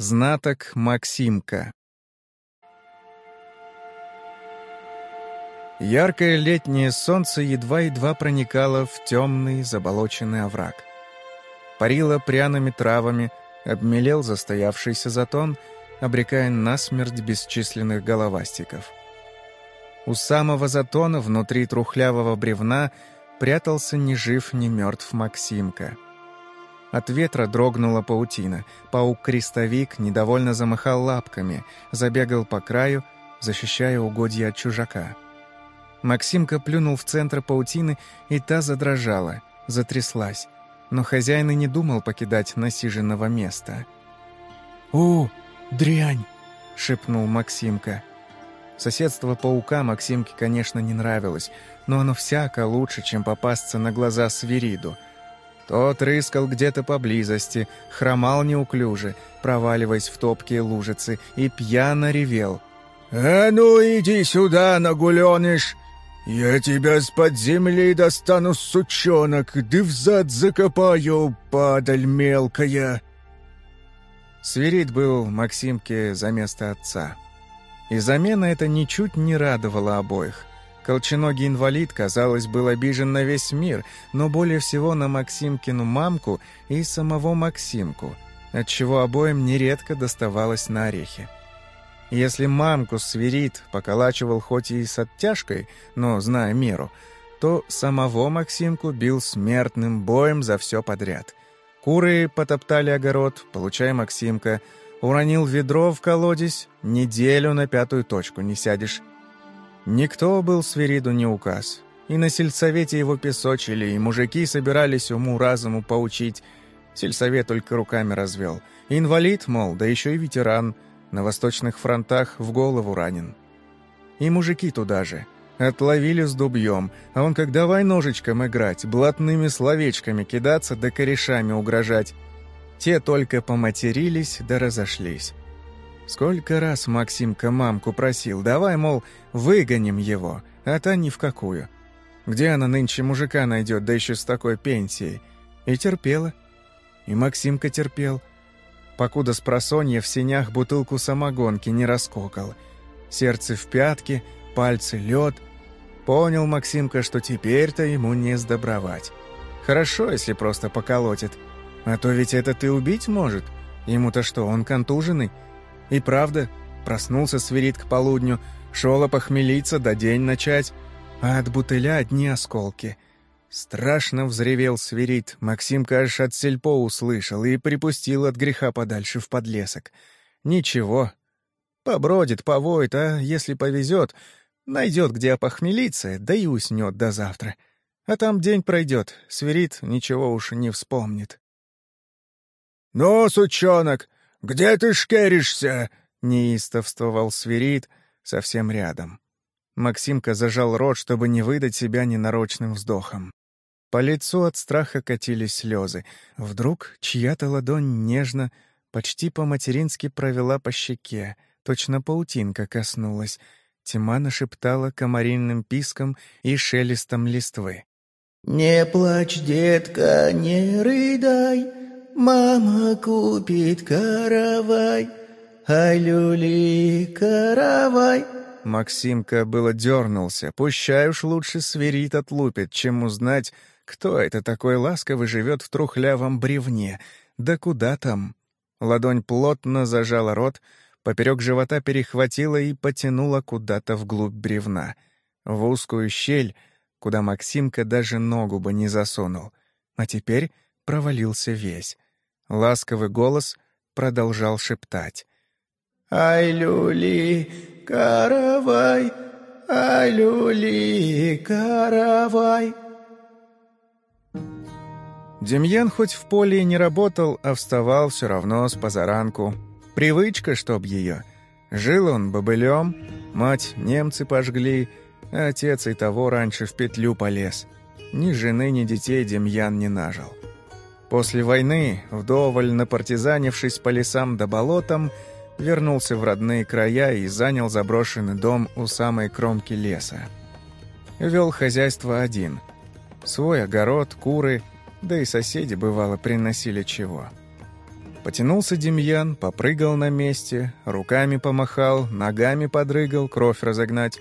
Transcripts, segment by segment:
Знаток Максимка Яркое летнее солнце едва-едва проникало в темный заболоченный овраг. Парило пряными травами, обмелел застоявшийся затон, обрекая насмерть бесчисленных головастиков. У самого затона, внутри трухлявого бревна, прятался ни жив, ни мертв Максимка — от ветра дрогнула паутина. Паук-крестовик недовольно замахал лапками, забегал по краю, защищая угодья от чужака. Максимка плюнул в центр паутины, и та задрожала, затряслась. Но хозяин и не думал покидать насиженного места. «О, дрянь!» — шепнул Максимка. Соседство паука Максимке, конечно, не нравилось, но оно всяко лучше, чем попасться на глаза свириду — тот рыскал где-то поблизости, хромал неуклюже, проваливаясь в топкие лужицы, и пьяно ревел. «А ну, иди сюда, нагуленыш! Я тебя с-под земли достану, сучонок, да взад закопаю, падаль мелкая!» Свирит был Максимке за место отца. И замена эта ничуть не радовала обоих. Колченогий инвалид, казалось, был обижен на весь мир, но более всего на Максимкину мамку и самого Максимку, отчего обоим нередко доставалось на орехи. Если мамку свирит поколачивал хоть и с оттяжкой, но зная меру, то самого Максимку бил смертным боем за все подряд. Куры потоптали огород, получая Максимка, уронил ведро в колодец, неделю на пятую точку не сядешь, Никто был Свириду не указ. И на сельсовете его песочили, и мужики собирались уму-разуму поучить. Сельсовет только руками развел. Инвалид, мол, да еще и ветеран. На восточных фронтах в голову ранен. И мужики туда же. Отловили с дубьем, а он как давай ножичком играть, блатными словечками кидаться да корешами угрожать. Те только поматерились да разошлись. Сколько раз Максимка мамку просил, давай, мол, выгоним его, а та ни в какую. Где она нынче мужика найдет, да еще с такой пенсией? И терпела. И Максимка терпел. Покуда с просонья в сенях бутылку самогонки не раскокал. Сердце в пятке, пальцы лед. Понял Максимка, что теперь-то ему не сдобровать. Хорошо, если просто поколотит. А то ведь это ты убить может. Ему-то что, он контуженный? И правда, проснулся свирит к полудню, шел опохмелиться, да день начать, а от бутыля одни осколки. Страшно взревел свирит, Максимка аж от сельпо услышал и припустил от греха подальше в подлесок. Ничего, побродит, повоет, а если повезет, найдет, где опохмелиться, да и уснет до завтра. А там день пройдет, свирит ничего уж не вспомнит. «Ну, сучонок, где ты шкеришься?» — неистовствовал свирит совсем рядом. Максимка зажал рот, чтобы не выдать себя ненарочным вздохом. По лицу от страха катились слезы. Вдруг чья-то ладонь нежно, почти по-матерински провела по щеке, точно паутинка коснулась. Тьма нашептала комаринным писком и шелестом листвы. «Не плачь, детка, не рыдай, Мама купит каравай, ай люли каравай. Максимка было дернулся. Пущай уж лучше свирит отлупит, чем узнать, кто это такой ласковый живет в трухлявом бревне. Да куда там? Ладонь плотно зажала рот, поперек живота перехватила и потянула куда-то вглубь бревна. В узкую щель, куда Максимка даже ногу бы не засунул. А теперь провалился весь. Ласковый голос продолжал шептать. «Ай, люли, каравай, ай, люли, каравай». Демьян хоть в поле и не работал, а вставал все равно с позаранку. Привычка, чтоб ее. Жил он бобылем, мать немцы пожгли, а отец и того раньше в петлю полез. Ни жены, ни детей Демьян не нажил. После войны, вдоволь напартизанившись по лесам да болотам, вернулся в родные края и занял заброшенный дом у самой кромки леса. Вел хозяйство один. Свой огород, куры, да и соседи, бывало, приносили чего. Потянулся Демьян, попрыгал на месте, руками помахал, ногами подрыгал, кровь разогнать,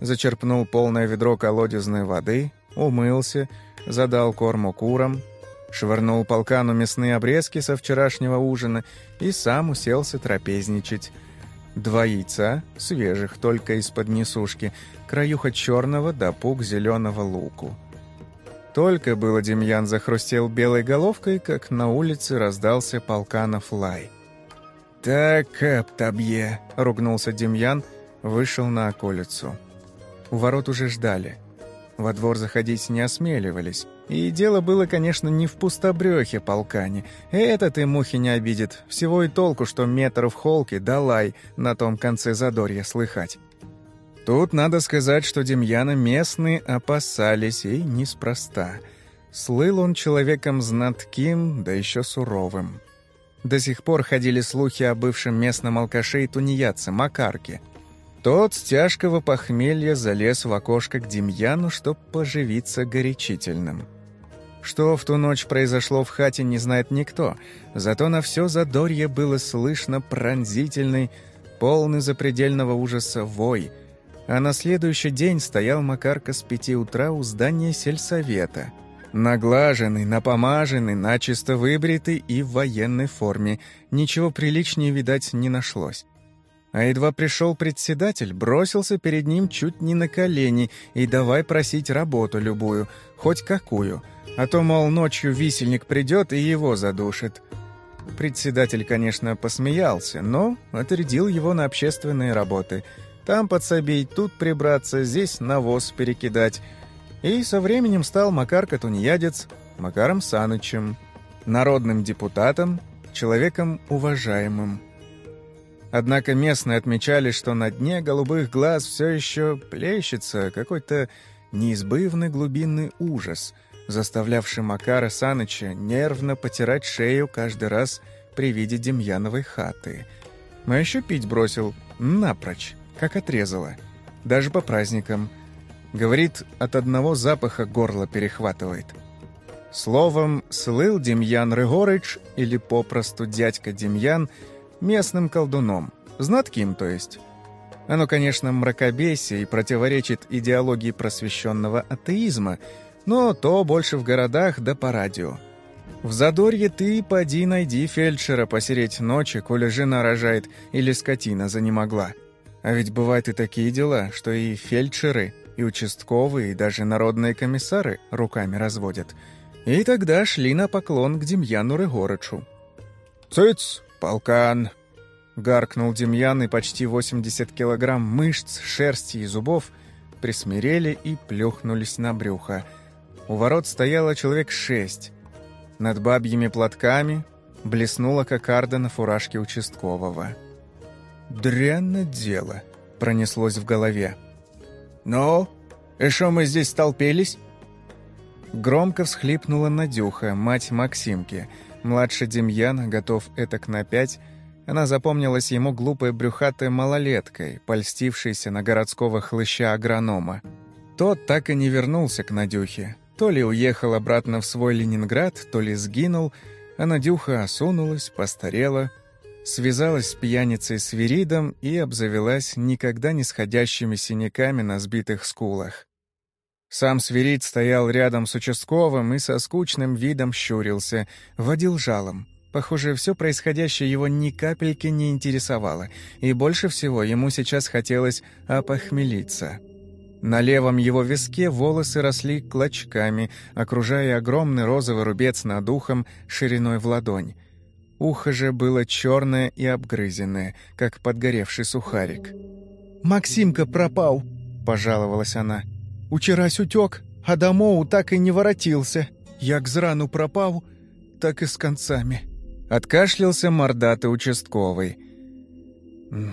зачерпнул полное ведро колодезной воды, умылся, задал корму курам, швырнул полкану мясные обрезки со вчерашнего ужина и сам уселся трапезничать. Два яйца, свежих, только из-под несушки, краюха черного да пук зеленого луку. Только было Демьян захрустел белой головкой, как на улице раздался полканов лай. «Так, кэп-табье!» — ругнулся Демьян, вышел на околицу. У ворот уже ждали. Во двор заходить не осмеливались. И дело было, конечно, не в пустобрёхе полкане. Этот и мухи не обидит. Всего и толку, что метр в холке да лай на том конце задорья слыхать. Тут надо сказать, что Демьяна местные опасались, и неспроста. Слыл он человеком знатким, да еще суровым. До сих пор ходили слухи о бывшем местном алкаше и тунеядце Макарке. Тот с тяжкого похмелья залез в окошко к Демьяну, чтоб поживиться горячительным. Что в ту ночь произошло в хате, не знает никто, зато на все задорье было слышно пронзительный, полный запредельного ужаса вой — а на следующий день стоял Макарка с пяти утра у здания сельсовета. Наглаженный, напомаженный, начисто выбритый и в военной форме. Ничего приличнее, видать, не нашлось. А едва пришел председатель, бросился перед ним чуть не на колени и давай просить работу любую, хоть какую. А то, мол, ночью висельник придет и его задушит. Председатель, конечно, посмеялся, но отрядил его на общественные работы – там подсобить, тут прибраться, здесь навоз перекидать. И со временем стал Макарка Тунеядец Макаром Санычем, народным депутатом, человеком уважаемым. Однако местные отмечали, что на дне голубых глаз все еще плещется какой-то неизбывный глубинный ужас, заставлявший Макара Саныча нервно потирать шею каждый раз при виде Демьяновой хаты. Но еще пить бросил напрочь как отрезала. Даже по праздникам. Говорит, от одного запаха горло перехватывает. Словом, слыл Демьян Рыгорыч, или попросту дядька Демьян, местным колдуном. Знатким, то есть. Оно, конечно, мракобесие и противоречит идеологии просвещенного атеизма, но то больше в городах да по радио. В Задорье ты поди найди фельдшера посереть ночи, коли жена рожает или скотина занемогла. А ведь бывают и такие дела, что и фельдшеры, и участковые, и даже народные комиссары руками разводят. И тогда шли на поклон к Демьяну Рыгорычу. «Цыц, полкан!» Гаркнул Демьян, и почти 80 килограмм мышц, шерсти и зубов присмирели и плюхнулись на брюхо. У ворот стояло человек шесть. Над бабьими платками блеснула кокарда на фуражке участкового. «Дрянно дело», — пронеслось в голове. «Ну, и что мы здесь столпились?» Громко всхлипнула Надюха, мать Максимки. Младший Демьян, готов этак на пять, она запомнилась ему глупой брюхатой малолеткой, польстившейся на городского хлыща-агронома. Тот так и не вернулся к Надюхе. То ли уехал обратно в свой Ленинград, то ли сгинул, а Надюха осунулась, постарела — связалась с пьяницей Свиридом и обзавелась никогда не сходящими синяками на сбитых скулах. Сам Свирид стоял рядом с участковым и со скучным видом щурился, водил жалом. Похоже, все происходящее его ни капельки не интересовало, и больше всего ему сейчас хотелось опохмелиться. На левом его виске волосы росли клочками, окружая огромный розовый рубец над ухом шириной в ладонь. Ухо же было черное и обгрызенное, как подгоревший сухарик. «Максимка пропал», — пожаловалась она. «Учерась утек, а домоу так и не воротился. Як зрану пропал, так и с концами». Откашлялся мордатый участковый.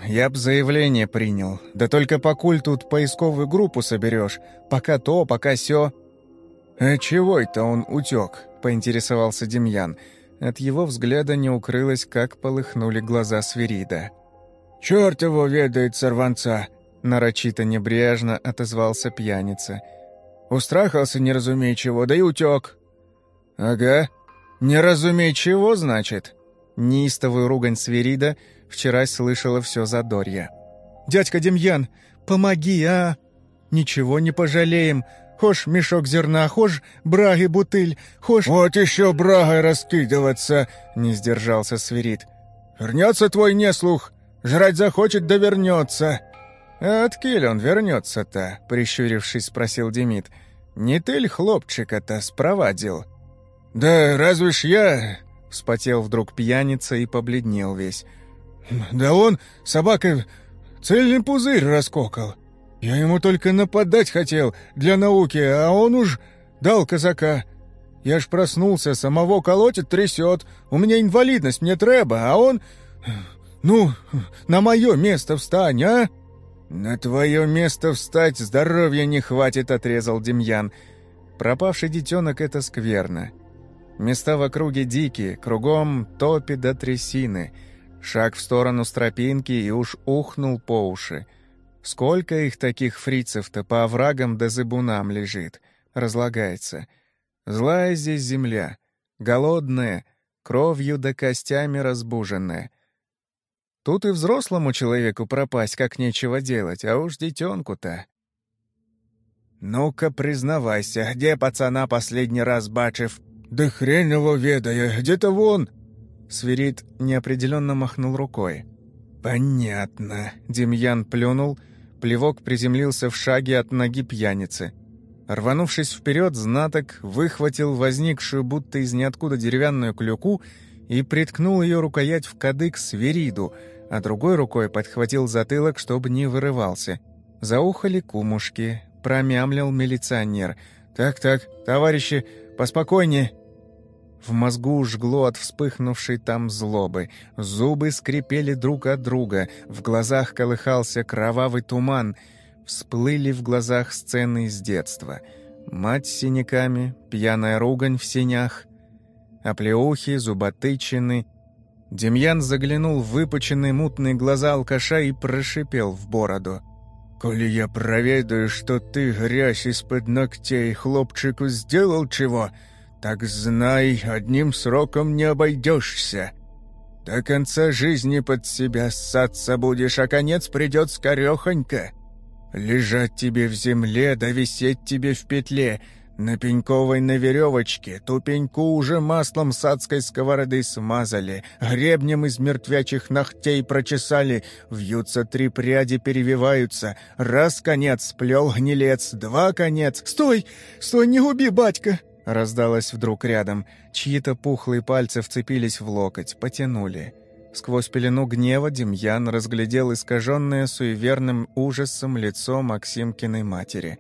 «Я б заявление принял. Да только покуль тут поисковую группу соберешь. Пока то, пока сё». «А чего это он утек?» — поинтересовался Демьян. От его взгляда не укрылось, как полыхнули глаза Свирида. «Черт его ведает, сорванца!» Нарочито небрежно отозвался пьяница. «Устрахался, не разумей чего, да и утек». «Ага. Не разумей чего, значит?» Неистовую ругань Свирида вчера слышала все задорье. «Дядька Демьян, помоги, а! Ничего не пожалеем. Хошь мешок зерна, хошь браги бутыль, хошь...» «Вот еще брагой раскидываться!» — не сдержался Свирид. «Вернется твой неслух, жрать захочет да вернется!» «А откель он вернется-то?» — прищурившись, спросил Демид. «Не ты ль хлопчика-то спровадил?» «Да разве ж я...» — вспотел вдруг пьяница и побледнел весь. «Да он, собака, цельный пузырь раскокал. Я ему только нападать хотел для науки, а он уж дал казака. Я ж проснулся, самого колотит, трясет. У меня инвалидность, мне треба, а он... Ну, на мое место встань, а?» «На твое место встать здоровья не хватит», — отрезал Демьян. «Пропавший детенок — это скверно. Места в округе дикие, кругом топи до трясины. Шаг в сторону стропинки и уж ухнул по уши. Сколько их таких фрицев-то по оврагам да зыбунам лежит, разлагается. Злая здесь земля, голодная, кровью да костями разбуженная. Тут и взрослому человеку пропасть как нечего делать, а уж детенку-то. «Ну-ка, признавайся, где пацана последний раз бачив?» «Да хрен его ведая, где-то вон!» Свирит неопределенно махнул рукой. «Понятно». Демьян плюнул, плевок приземлился в шаге от ноги пьяницы. Рванувшись вперед, знаток выхватил возникшую будто из ниоткуда деревянную клюку и приткнул ее рукоять в кадык свириду, а другой рукой подхватил затылок, чтобы не вырывался. Заухали кумушки, промямлил милиционер. «Так-так, товарищи, поспокойнее, в мозгу жгло от вспыхнувшей там злобы. Зубы скрипели друг от друга, в глазах колыхался кровавый туман. Всплыли в глазах сцены из детства. Мать с синяками, пьяная ругань в синях, оплеухи, зуботычины. Демьян заглянул в выпученные мутные глаза алкаша и прошипел в бороду. «Коли я проведаю, что ты грязь из-под ногтей хлопчику сделал чего, так знай, одним сроком не обойдешься. До конца жизни под себя ссаться будешь, а конец придет скорехонько. Лежать тебе в земле, да висеть тебе в петле, на пеньковой на веревочке, ту пеньку уже маслом с адской сковороды смазали, гребнем из мертвячих ногтей прочесали, вьются три пряди, перевиваются, раз конец сплел гнилец, два конец... «Стой! Стой, не губи, батька!» Раздалось вдруг рядом. Чьи-то пухлые пальцы вцепились в локоть, потянули. Сквозь пелену гнева Демьян разглядел искаженное суеверным ужасом лицо Максимкиной матери.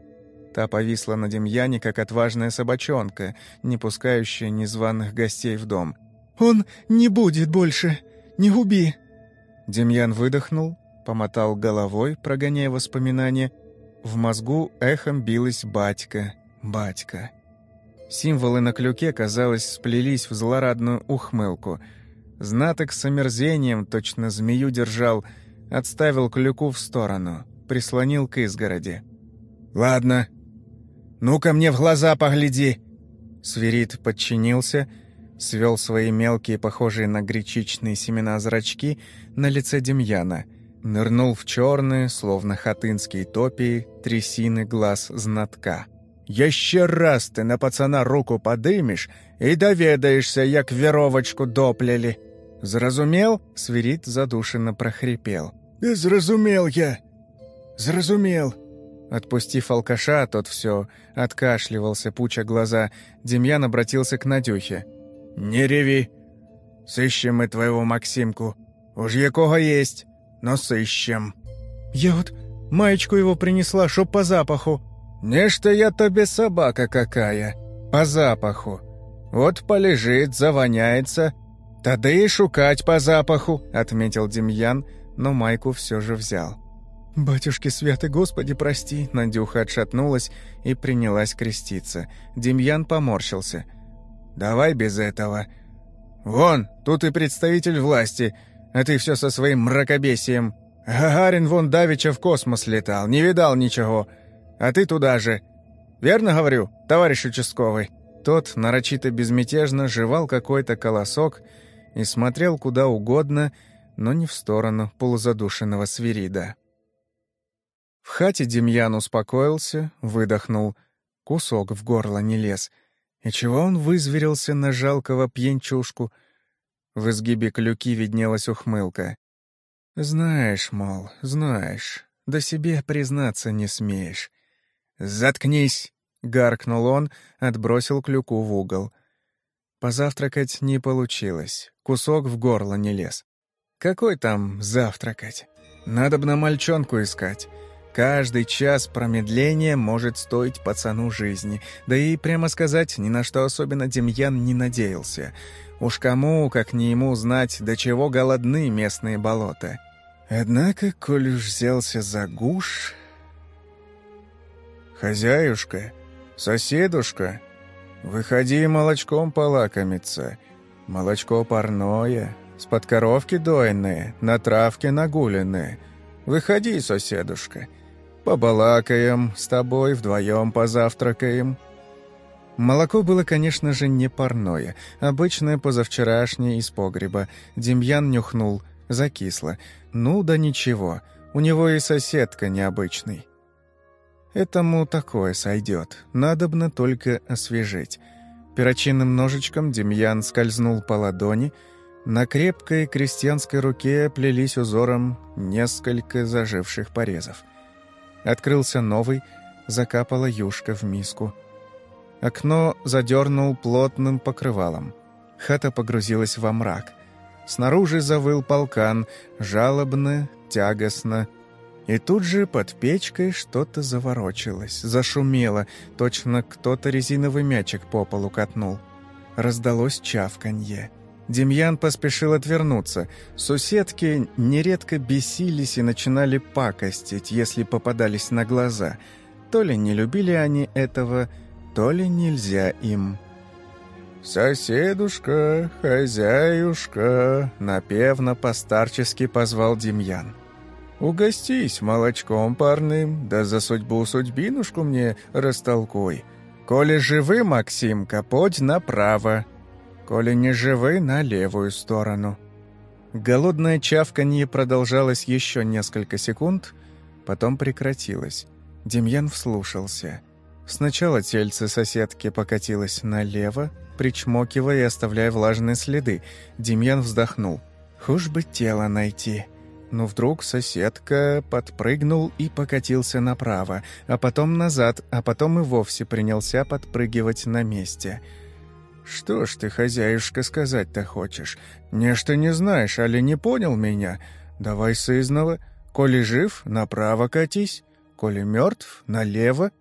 Та повисла на Демьяне, как отважная собачонка, не пускающая незваных гостей в дом. «Он не будет больше! Не губи!» Демьян выдохнул, помотал головой, прогоняя воспоминания. В мозгу эхом билась батька, батька. Символы на клюке, казалось, сплелись в злорадную ухмылку. Знаток с омерзением, точно змею держал, отставил клюку в сторону, прислонил к изгороди. «Ладно. Ну-ка мне в глаза погляди!» Свирит подчинился, свел свои мелкие, похожие на гречичные семена зрачки, на лице Демьяна, нырнул в черные, словно хатынские топии, трясины глаз знатка. Еще раз ты на пацана руку подымешь и доведаешься, як веровочку доплели. Зразумел? Свирит задушенно прохрипел. Зразумел я. Зразумел. Отпустив алкаша, тот все откашливался, пуча глаза. Демьян обратился к Надюхе. «Не реви. Сыщем мы твоего Максимку. Уж якого есть, но сыщем». «Я вот маечку его принесла, чтоб по запаху», «Нечто я тебе собака какая, по запаху. Вот полежит, завоняется, тогда и шукать по запаху», — отметил Демьян, но майку все же взял. «Батюшки святы, Господи, прости!» Надюха отшатнулась и принялась креститься. Демьян поморщился. «Давай без этого. Вон, тут и представитель власти, а ты все со своим мракобесием. Гагарин вон давеча в космос летал, не видал ничего. А ты туда же. Верно говорю, товарищ участковый?» Тот нарочито безмятежно жевал какой-то колосок и смотрел куда угодно, но не в сторону полузадушенного свирида. В хате Демьян успокоился, выдохнул. Кусок в горло не лез. И чего он вызверился на жалкого пьянчушку? В изгибе клюки виднелась ухмылка. «Знаешь, мол, знаешь, да себе признаться не смеешь». «Заткнись!» — гаркнул он, отбросил клюку в угол. Позавтракать не получилось, кусок в горло не лез. Какой там завтракать? Надо бы на мальчонку искать. Каждый час промедления может стоить пацану жизни. Да и, прямо сказать, ни на что особенно Демьян не надеялся. Уж кому, как не ему, знать, до чего голодны местные болота. Однако, коль уж взялся за гуш... «Хозяюшка, соседушка, выходи молочком полакомиться. Молочко парное, с-под коровки дойное, на травке нагуленное. Выходи, соседушка». Побалакаем с тобой, вдвоем позавтракаем». Молоко было, конечно же, не парное, обычное позавчерашнее из погреба. Демьян нюхнул, закисло. Ну да ничего, у него и соседка необычный. Этому такое сойдет, надобно только освежить. Перочинным ножичком Демьян скользнул по ладони, на крепкой крестьянской руке плелись узором несколько заживших порезов. Открылся новый, закапала юшка в миску. Окно задернул плотным покрывалом. Хата погрузилась во мрак. Снаружи завыл полкан, жалобно, тягостно. И тут же под печкой что-то заворочилось, зашумело, точно кто-то резиновый мячик по полу катнул. Раздалось чавканье. Демьян поспешил отвернуться. Суседки нередко бесились и начинали пакостить, если попадались на глаза. То ли не любили они этого, то ли нельзя им. «Соседушка, хозяюшка», — напевно постарчески позвал Демьян. «Угостись молочком парным, да за судьбу судьбинушку мне растолкуй. Коли живы, Максимка, подь направо, Коли не живы, на левую сторону. Голодное чавканье продолжалось еще несколько секунд, потом прекратилось. Демьян вслушался. Сначала тельце соседки покатилось налево, причмокивая и оставляя влажные следы. Демьян вздохнул. «Хуж бы тело найти». Но вдруг соседка подпрыгнул и покатился направо, а потом назад, а потом и вовсе принялся подпрыгивать на месте – «Что ж ты, хозяюшка, сказать-то хочешь? Нечто не знаешь, али не понял меня? Давай сызнова. Коли жив, направо катись, коли мертв, налево».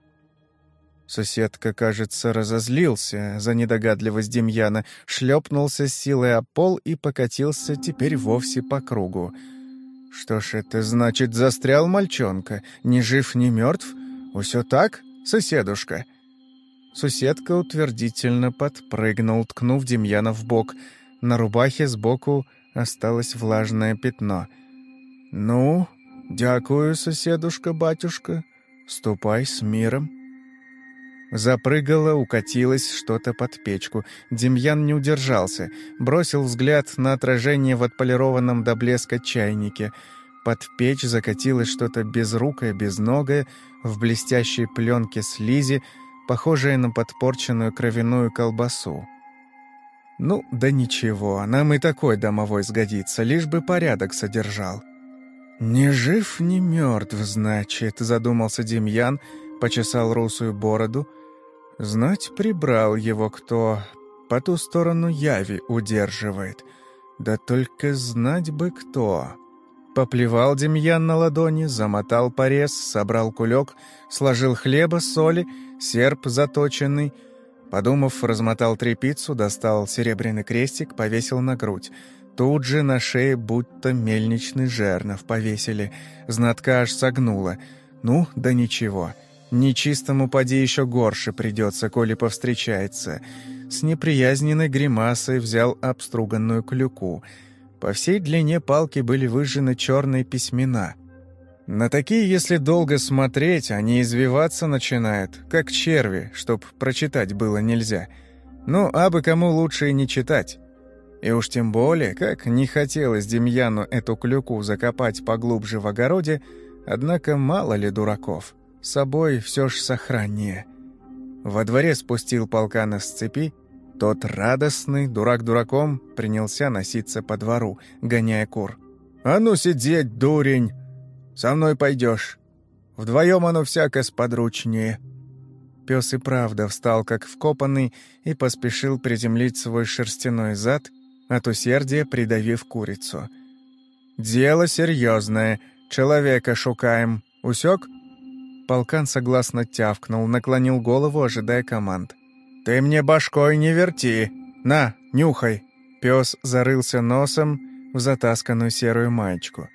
Соседка, кажется, разозлился за недогадливость Демьяна, шлепнулся с силой о пол и покатился теперь вовсе по кругу. «Что ж это значит, застрял мальчонка? Ни жив, ни мертв? Усё так, соседушка?» Суседка утвердительно подпрыгнул, ткнув Демьяна в бок. На рубахе сбоку осталось влажное пятно. «Ну, дякую, соседушка-батюшка. Ступай с миром». Запрыгало, укатилось что-то под печку. Демьян не удержался, бросил взгляд на отражение в отполированном до блеска чайнике. Под печь закатилось что-то безрукое, безногое, в блестящей пленке слизи, похожее на подпорченную кровяную колбасу. «Ну, да ничего, нам и такой домовой сгодится, лишь бы порядок содержал». «Не жив, не мертв, значит», — задумался Демьян, почесал русую бороду. «Знать, прибрал его кто, по ту сторону яви удерживает. Да только знать бы кто». Поплевал Демьян на ладони, замотал порез, собрал кулек, сложил хлеба, соли, серп заточенный. Подумав, размотал трепицу, достал серебряный крестик, повесил на грудь. Тут же на шее будто мельничный жернов повесили. Знатка аж согнула. Ну, да ничего. Нечистому поди еще горше придется, коли повстречается. С неприязненной гримасой взял обструганную клюку — по всей длине палки были выжжены черные письмена. На такие, если долго смотреть, они извиваться начинают, как черви, чтоб прочитать было нельзя. Ну, а бы кому лучше и не читать. И уж тем более, как не хотелось Демьяну эту клюку закопать поглубже в огороде, однако мало ли дураков, с собой все ж сохраннее. Во дворе спустил полкана с цепи, тот радостный, дурак дураком, принялся носиться по двору, гоняя кур. «А ну сидеть, дурень! Со мной пойдешь. Вдвоем оно всяко сподручнее». Пес и правда встал как вкопанный и поспешил приземлить свой шерстяной зад, от усердия придавив курицу. «Дело серьезное. Человека шукаем. Усек?» Полкан согласно тявкнул, наклонил голову, ожидая команд. «Ты мне башкой не верти! На, нюхай!» Пес зарылся носом в затасканную серую маечку.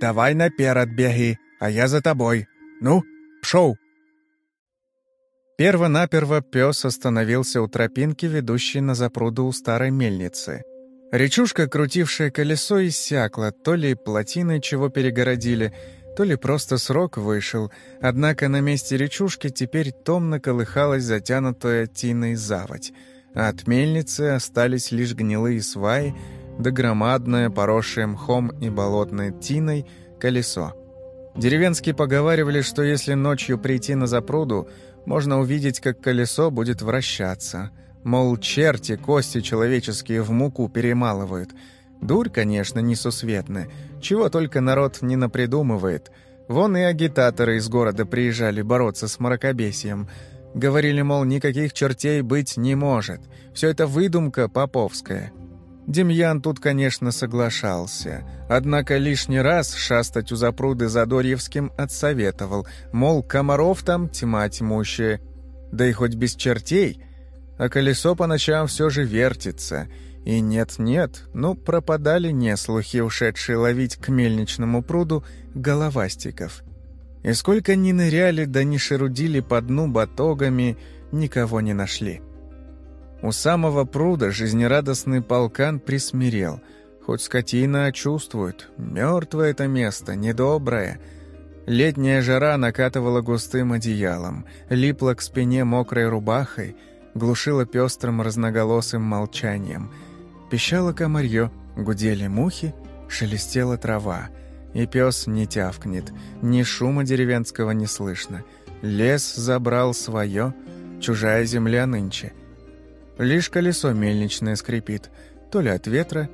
«Давай наперед беги, а я за тобой. Ну, шоу!» Перво-наперво пес остановился у тропинки, ведущей на запруду у старой мельницы. Речушка, крутившая колесо, иссякла, то ли плотиной чего перегородили, то ли просто срок вышел, однако на месте речушки теперь томно колыхалась затянутая тиной заводь, а от мельницы остались лишь гнилые сваи да громадное, поросшее мхом и болотной тиной, колесо. Деревенские поговаривали, что если ночью прийти на запруду, можно увидеть, как колесо будет вращаться. Мол, черти кости человеческие в муку перемалывают. Дурь, конечно, несусветная. Чего только народ не напридумывает. Вон и агитаторы из города приезжали бороться с мракобесием. Говорили, мол, никаких чертей быть не может. Все это выдумка поповская. Демьян тут, конечно, соглашался. Однако лишний раз шастать у запруды Задорьевским отсоветовал, мол, комаров там тьма тьмущая. Да и хоть без чертей, а колесо по ночам все же вертится. И нет-нет, ну пропадали не слухи, ушедшие ловить к мельничному пруду головастиков. И сколько ни ныряли да ни шерудили по дну батогами, никого не нашли. У самого пруда жизнерадостный полкан присмирел. Хоть скотина чувствует, мертвое это место, недоброе. Летняя жара накатывала густым одеялом, липла к спине мокрой рубахой, глушила пестрым разноголосым молчанием. Пищало комарье, гудели мухи, шелестела трава. И пес не тявкнет, ни шума деревенского не слышно. Лес забрал свое, чужая земля нынче — Лишь колесо мельничное скрипит, то ли от ветра,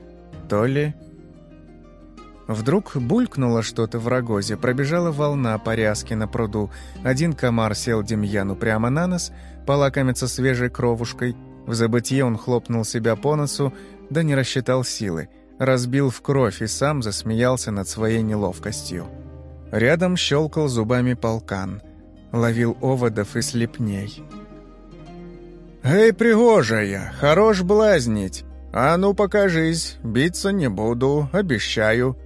то ли... Вдруг булькнуло что-то в рогозе, пробежала волна по ряске на пруду. Один комар сел Демьяну прямо на нос, полакомиться свежей кровушкой. В забытье он хлопнул себя по носу, да не рассчитал силы. Разбил в кровь и сам засмеялся над своей неловкостью. Рядом щелкал зубами полкан. Ловил оводов и слепней. «Эй, пригожая, хорош блазнить! А ну покажись, биться не буду, обещаю!»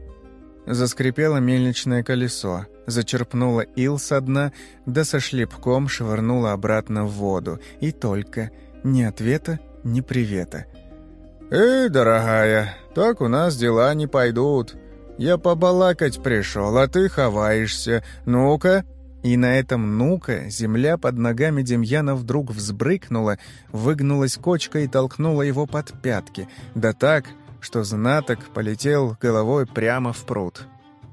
Заскрипело мельничное колесо, зачерпнуло ил со дна, да со шлепком швырнуло обратно в воду. И только ни ответа, ни привета. «Эй, дорогая, так у нас дела не пойдут. Я побалакать пришел, а ты ховаешься. Ну-ка, и на этом «ну-ка» земля под ногами Демьяна вдруг взбрыкнула, выгнулась кочкой и толкнула его под пятки, да так, что знаток полетел головой прямо в пруд.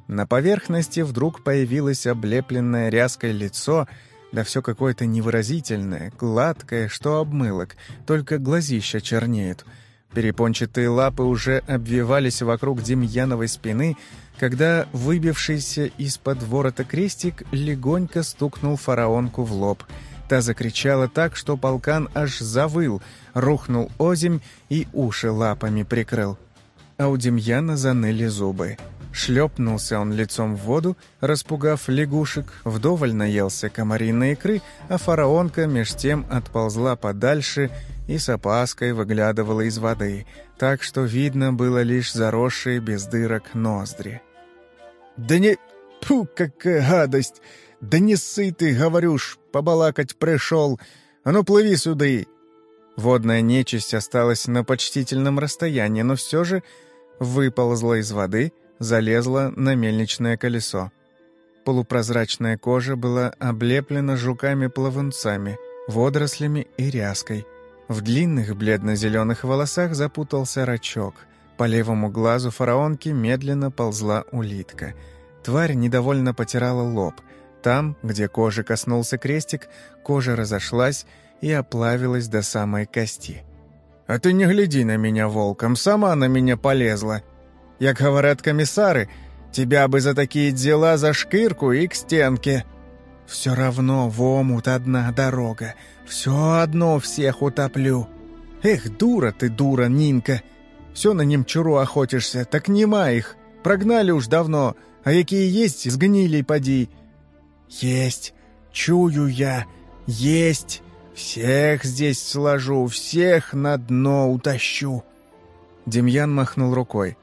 На поверхности вдруг появилось облепленное ряской лицо, да все какое-то невыразительное, гладкое, что обмылок, только глазища чернеют. Перепончатые лапы уже обвивались вокруг Демьяновой спины, когда выбившийся из-под ворота крестик легонько стукнул фараонку в лоб. Та закричала так, что полкан аж завыл, рухнул озимь и уши лапами прикрыл. А у Демьяна заныли зубы. Шлепнулся он лицом в воду, распугав лягушек, вдоволь наелся комариной икры, а фараонка меж тем отползла подальше и с опаской выглядывала из воды, так что видно было лишь заросшие без дырок ноздри. «Да не... Фу, какая гадость! Да не ссы ты, говорюш, побалакать пришел! А ну, плыви сюда!» Водная нечисть осталась на почтительном расстоянии, но все же выползла из воды, залезла на мельничное колесо. Полупрозрачная кожа была облеплена жуками-плавунцами, водорослями и ряской. В длинных бледно-зеленых волосах запутался рачок. По левому глазу фараонки медленно ползла улитка. Тварь недовольно потирала лоб. Там, где кожи коснулся крестик, кожа разошлась и оплавилась до самой кости. «А ты не гляди на меня волком, сама на меня полезла. Як говорят комиссары, тебя бы за такие дела за шкирку и к стенке». «Все равно в омут одна дорога. Все одно всех утоплю». «Эх, дура ты, дура, Нинка! Все на немчуру охотишься, так нема их. Прогнали уж давно, а какие есть, сгнили поди». «Есть, чую я, есть. Всех здесь сложу, всех на дно утащу». Демьян махнул рукой.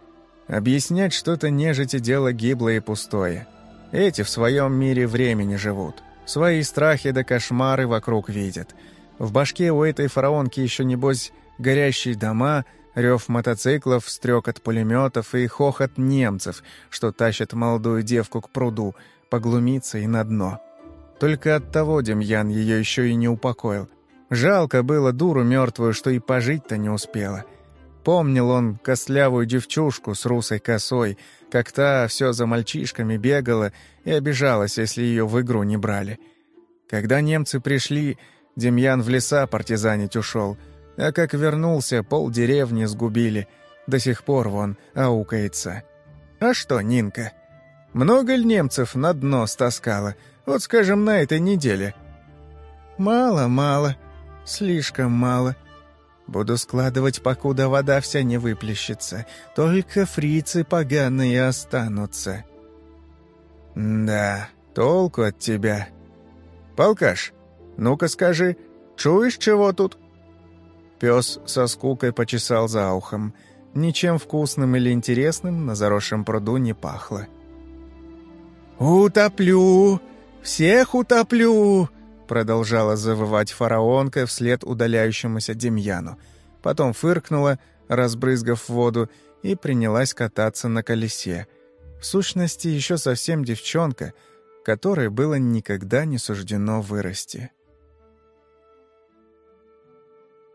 Объяснять что-то нежити дело гиблое и пустое. Эти в своем мире времени живут. Свои страхи да кошмары вокруг видят. В башке у этой фараонки еще, небось, горящие дома, рев мотоциклов, стрекот пулеметов и хохот немцев, что тащат молодую девку к пруду, поглумиться и на дно. Только от того Демьян ее еще и не упокоил. Жалко было дуру мертвую, что и пожить-то не успела. Помнил он костлявую девчушку с русой косой, как та все за мальчишками бегала и обижалась, если ее в игру не брали. Когда немцы пришли, Демьян в леса партизанить ушел, а как вернулся, пол деревни сгубили. До сих пор вон аукается. А что, Нинка? Много ли немцев на дно стаскало? Вот, скажем, на этой неделе. Мало, мало, слишком мало. Буду складывать, покуда вода вся не выплещется. Только фрицы поганые останутся. Да, толку от тебя. Полкаш, ну-ка скажи, чуешь, чего тут? Пес со скукой почесал за ухом. Ничем вкусным или интересным на заросшем пруду не пахло. «Утоплю! Всех утоплю!» Продолжала завывать фараонка вслед удаляющемуся Демьяну. Потом фыркнула, разбрызгав воду, и принялась кататься на колесе. В сущности, еще совсем девчонка, которой было никогда не суждено вырасти.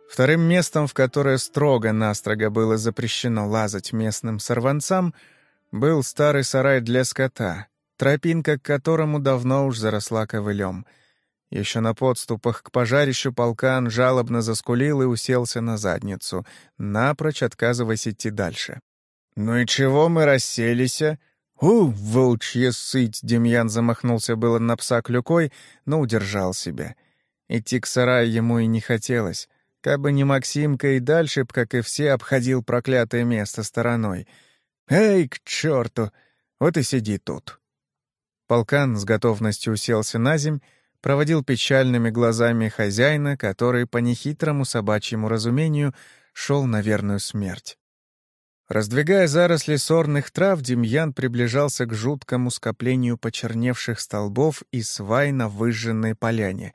Вторым местом, в которое строго-настрого было запрещено лазать местным сорванцам, был старый сарай для скота, тропинка к которому давно уж заросла ковылем — еще на подступах к пожарищу полкан жалобно заскулил и уселся на задницу, напрочь отказываясь идти дальше. «Ну и чего мы расселись?» «У, волчья сыть!» — Демьян замахнулся было на пса клюкой, но удержал себя. Идти к сараю ему и не хотелось. Кабы не Максимка и дальше б, как и все, обходил проклятое место стороной. «Эй, к черту! Вот и сиди тут!» Полкан с готовностью уселся на земь, проводил печальными глазами хозяина, который, по нехитрому собачьему разумению, шел на верную смерть. Раздвигая заросли сорных трав, Демьян приближался к жуткому скоплению почерневших столбов и свай на выжженной поляне.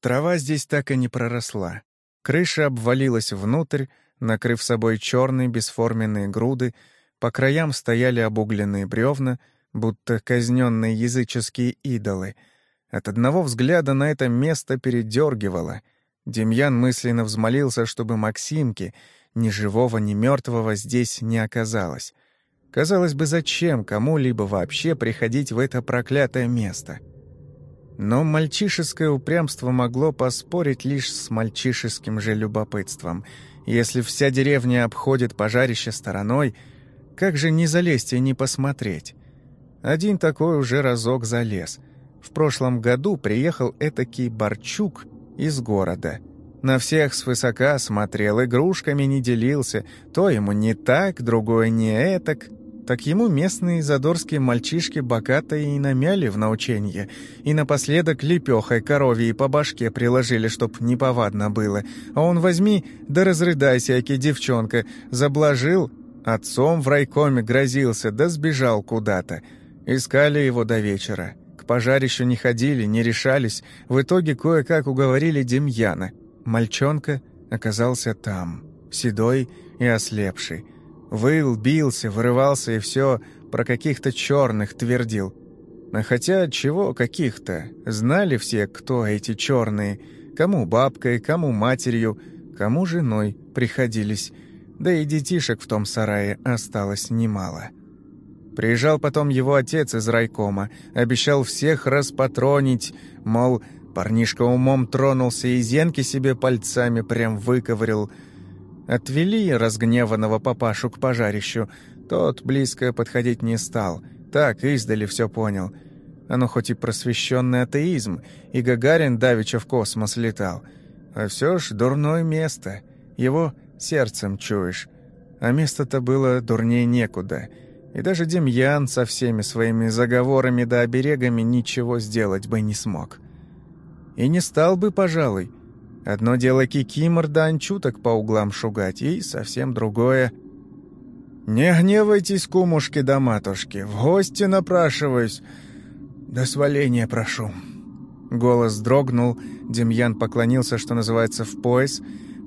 Трава здесь так и не проросла. Крыша обвалилась внутрь, накрыв собой черные бесформенные груды, по краям стояли обугленные бревна, будто казненные языческие идолы — от одного взгляда на это место передергивало. Демьян мысленно взмолился, чтобы Максимки, ни живого, ни мертвого, здесь не оказалось. Казалось бы, зачем кому-либо вообще приходить в это проклятое место? Но мальчишеское упрямство могло поспорить лишь с мальчишеским же любопытством. Если вся деревня обходит пожарище стороной, как же не залезть и не посмотреть? Один такой уже разок залез — в прошлом году приехал этакий Борчук из города. На всех свысока смотрел, игрушками не делился. То ему не так, другое не этак. Так ему местные задорские мальчишки богато и намяли в наученье. И напоследок лепехой коровьей по башке приложили, чтоб неповадно было. А он возьми, да разрыдайся, аки девчонка. Заблажил, отцом в райкоме грозился, да сбежал куда-то. Искали его до вечера пожарищу не ходили, не решались, в итоге кое-как уговорили Демьяна. Мальчонка оказался там, седой и ослепший. Выл, бился, вырывался и все про каких-то черных твердил. А хотя чего каких-то, знали все, кто эти черные, кому бабкой, кому матерью, кому женой приходились, да и детишек в том сарае осталось немало. Приезжал потом его отец из райкома, обещал всех распатронить, мол, парнишка умом тронулся и зенки себе пальцами прям выковырил. Отвели разгневанного папашу к пожарищу, тот близко подходить не стал, так издали все понял. Оно хоть и просвещенный атеизм, и Гагарин давеча в космос летал, а все ж дурное место, его сердцем чуешь. А место-то было дурнее некуда — и даже Демьян со всеми своими заговорами да оберегами ничего сделать бы не смог. И не стал бы, пожалуй. Одно дело кикимор да анчуток по углам шугать, и совсем другое... «Не гневайтесь, кумушки да матушки, в гости напрашиваюсь. До сваления прошу». Голос дрогнул, Демьян поклонился, что называется, в пояс.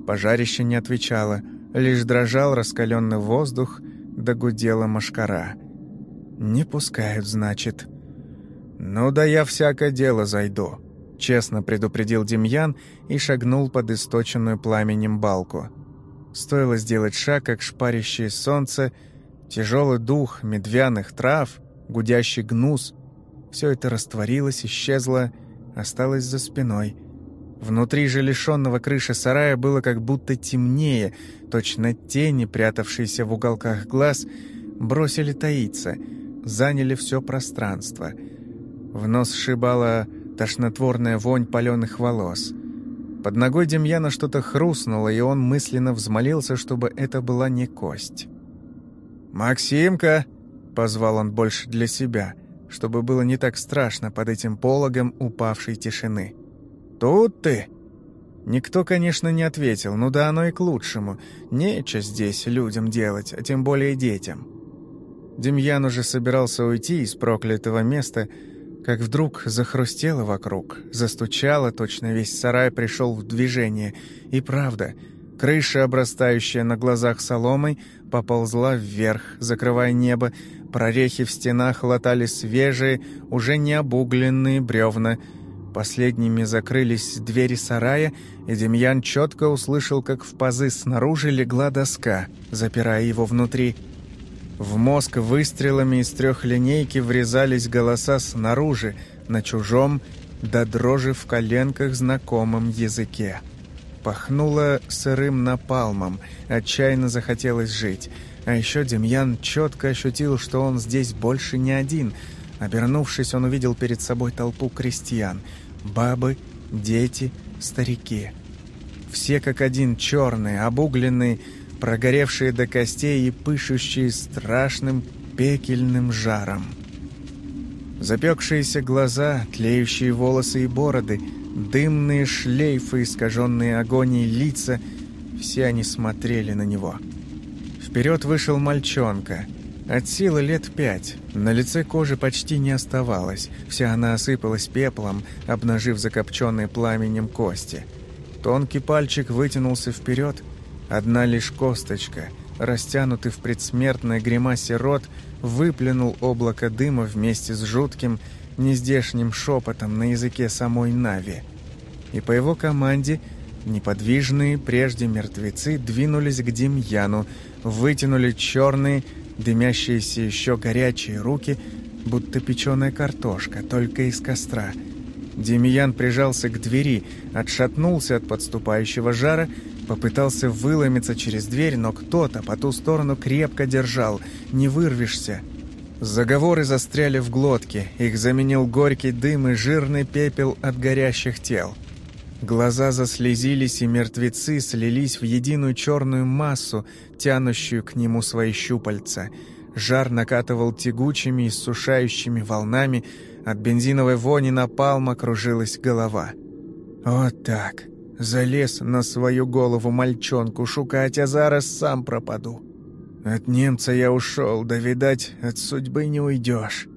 Пожарище не отвечало, лишь дрожал раскаленный воздух, догудела машкара. «Не пускают, значит». «Ну да я всякое дело зайду», — честно предупредил Демьян и шагнул под источенную пламенем балку. Стоило сделать шаг, как шпарящее солнце, тяжелый дух медвяных трав, гудящий гнус — все это растворилось, исчезло, осталось за спиной — Внутри же лишенного крыши сарая было как будто темнее, точно тени, прятавшиеся в уголках глаз, бросили таиться, заняли все пространство. В нос шибала тошнотворная вонь паленых волос. Под ногой Демьяна что-то хрустнуло, и он мысленно взмолился, чтобы это была не кость. «Максимка!» — позвал он больше для себя, чтобы было не так страшно под этим пологом упавшей тишины. «Тут ты?» Никто, конечно, не ответил, ну да оно и к лучшему. Нечего здесь людям делать, а тем более детям. Демьян уже собирался уйти из проклятого места, как вдруг захрустело вокруг, застучало, точно весь сарай пришел в движение. И правда, крыша, обрастающая на глазах соломой, поползла вверх, закрывая небо, прорехи в стенах латали свежие, уже не обугленные бревна — Последними закрылись двери сарая, и Демьян четко услышал, как в пазы снаружи легла доска, запирая его внутри. В мозг выстрелами из трехлинейки врезались голоса снаружи, на чужом, до дрожи в коленках знакомом языке. Пахнуло сырым напалмом, отчаянно захотелось жить. А еще Демьян четко ощутил, что он здесь больше не один — Обернувшись, он увидел перед собой толпу крестьян. Бабы, дети, старики. Все как один черные, обугленные, прогоревшие до костей и пышущие страшным пекельным жаром. Запекшиеся глаза, тлеющие волосы и бороды, дымные шлейфы, искаженные агонией лица — все они смотрели на него. Вперед вышел мальчонка — от силы лет пять. На лице кожи почти не оставалось. Вся она осыпалась пеплом, обнажив закопченные пламенем кости. Тонкий пальчик вытянулся вперед. Одна лишь косточка, растянутый в предсмертной гримасе рот, выплюнул облако дыма вместе с жутким, нездешним шепотом на языке самой Нави. И по его команде неподвижные прежде мертвецы двинулись к Демьяну, вытянули черные, дымящиеся еще горячие руки, будто печеная картошка, только из костра. Демьян прижался к двери, отшатнулся от подступающего жара, попытался выломиться через дверь, но кто-то по ту сторону крепко держал, не вырвешься. Заговоры застряли в глотке, их заменил горький дым и жирный пепел от горящих тел. Глаза заслезились, и мертвецы слились в единую черную массу, тянущую к нему свои щупальца. Жар накатывал тягучими, иссушающими волнами, от бензиновой вони напалма кружилась голова. «Вот так. Залез на свою голову мальчонку шукать, а зараз сам пропаду. От немца я ушел, да, видать, от судьбы не уйдешь».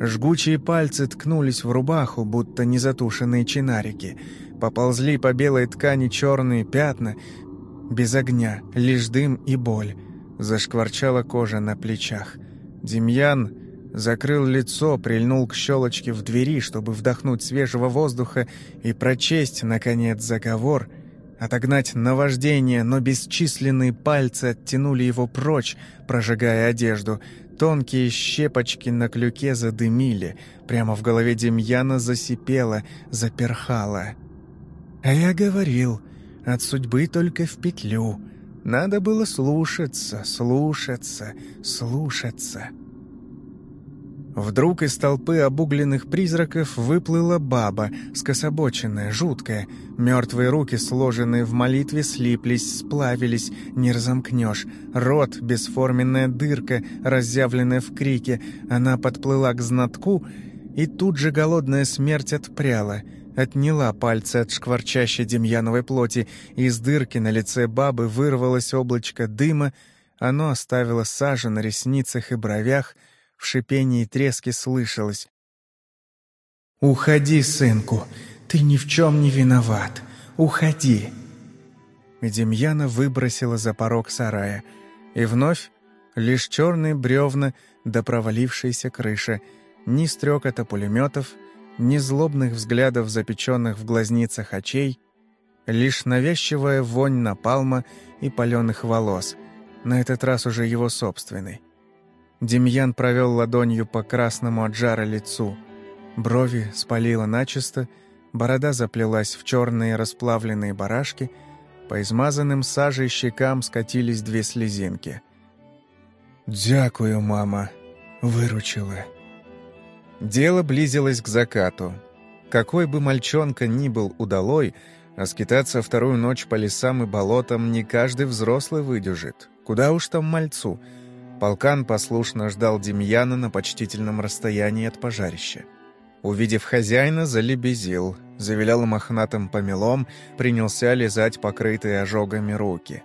Жгучие пальцы ткнулись в рубаху, будто незатушенные чинарики — Поползли по белой ткани черные пятна, без огня, лишь дым и боль. Зашкварчала кожа на плечах. Демьян закрыл лицо, прильнул к щелочке в двери, чтобы вдохнуть свежего воздуха и прочесть, наконец, заговор, Отогнать наваждение, но бесчисленные пальцы оттянули его прочь, прожигая одежду. Тонкие щепочки на клюке задымили. Прямо в голове Демьяна засипело, заперхало. «А я говорил, от судьбы только в петлю. Надо было слушаться, слушаться, слушаться». Вдруг из толпы обугленных призраков выплыла баба, скособоченная, жуткая. Мертвые руки, сложенные в молитве, слиплись, сплавились, не разомкнешь. Рот, бесформенная дырка, разъявленная в крике. Она подплыла к знатку, и тут же голодная смерть отпряла. Отняла пальцы от шкварчащей демьяновой плоти, и из дырки на лице бабы вырвалось облачко дыма, оно оставило сажу на ресницах и бровях — в шипении и треске слышалось. «Уходи, сынку, ты ни в чем не виноват. Уходи!» И Демьяна выбросила за порог сарая. И вновь лишь черные бревна да провалившаяся крыша, ни стрекота пулеметов, ни злобных взглядов запеченных в глазницах очей, лишь навязчивая вонь напалма и паленых волос, на этот раз уже его собственный. Демьян провел ладонью по красному от жара лицу. Брови спалило начисто, борода заплелась в черные расплавленные барашки, по измазанным сажей щекам скатились две слезинки. «Дякую, мама, выручила». Дело близилось к закату. Какой бы мальчонка ни был удалой, а скитаться вторую ночь по лесам и болотам не каждый взрослый выдержит. Куда уж там мальцу — Полкан послушно ждал Демьяна на почтительном расстоянии от пожарища. Увидев хозяина, залебезил, завилял мохнатым помелом, принялся лизать покрытые ожогами руки.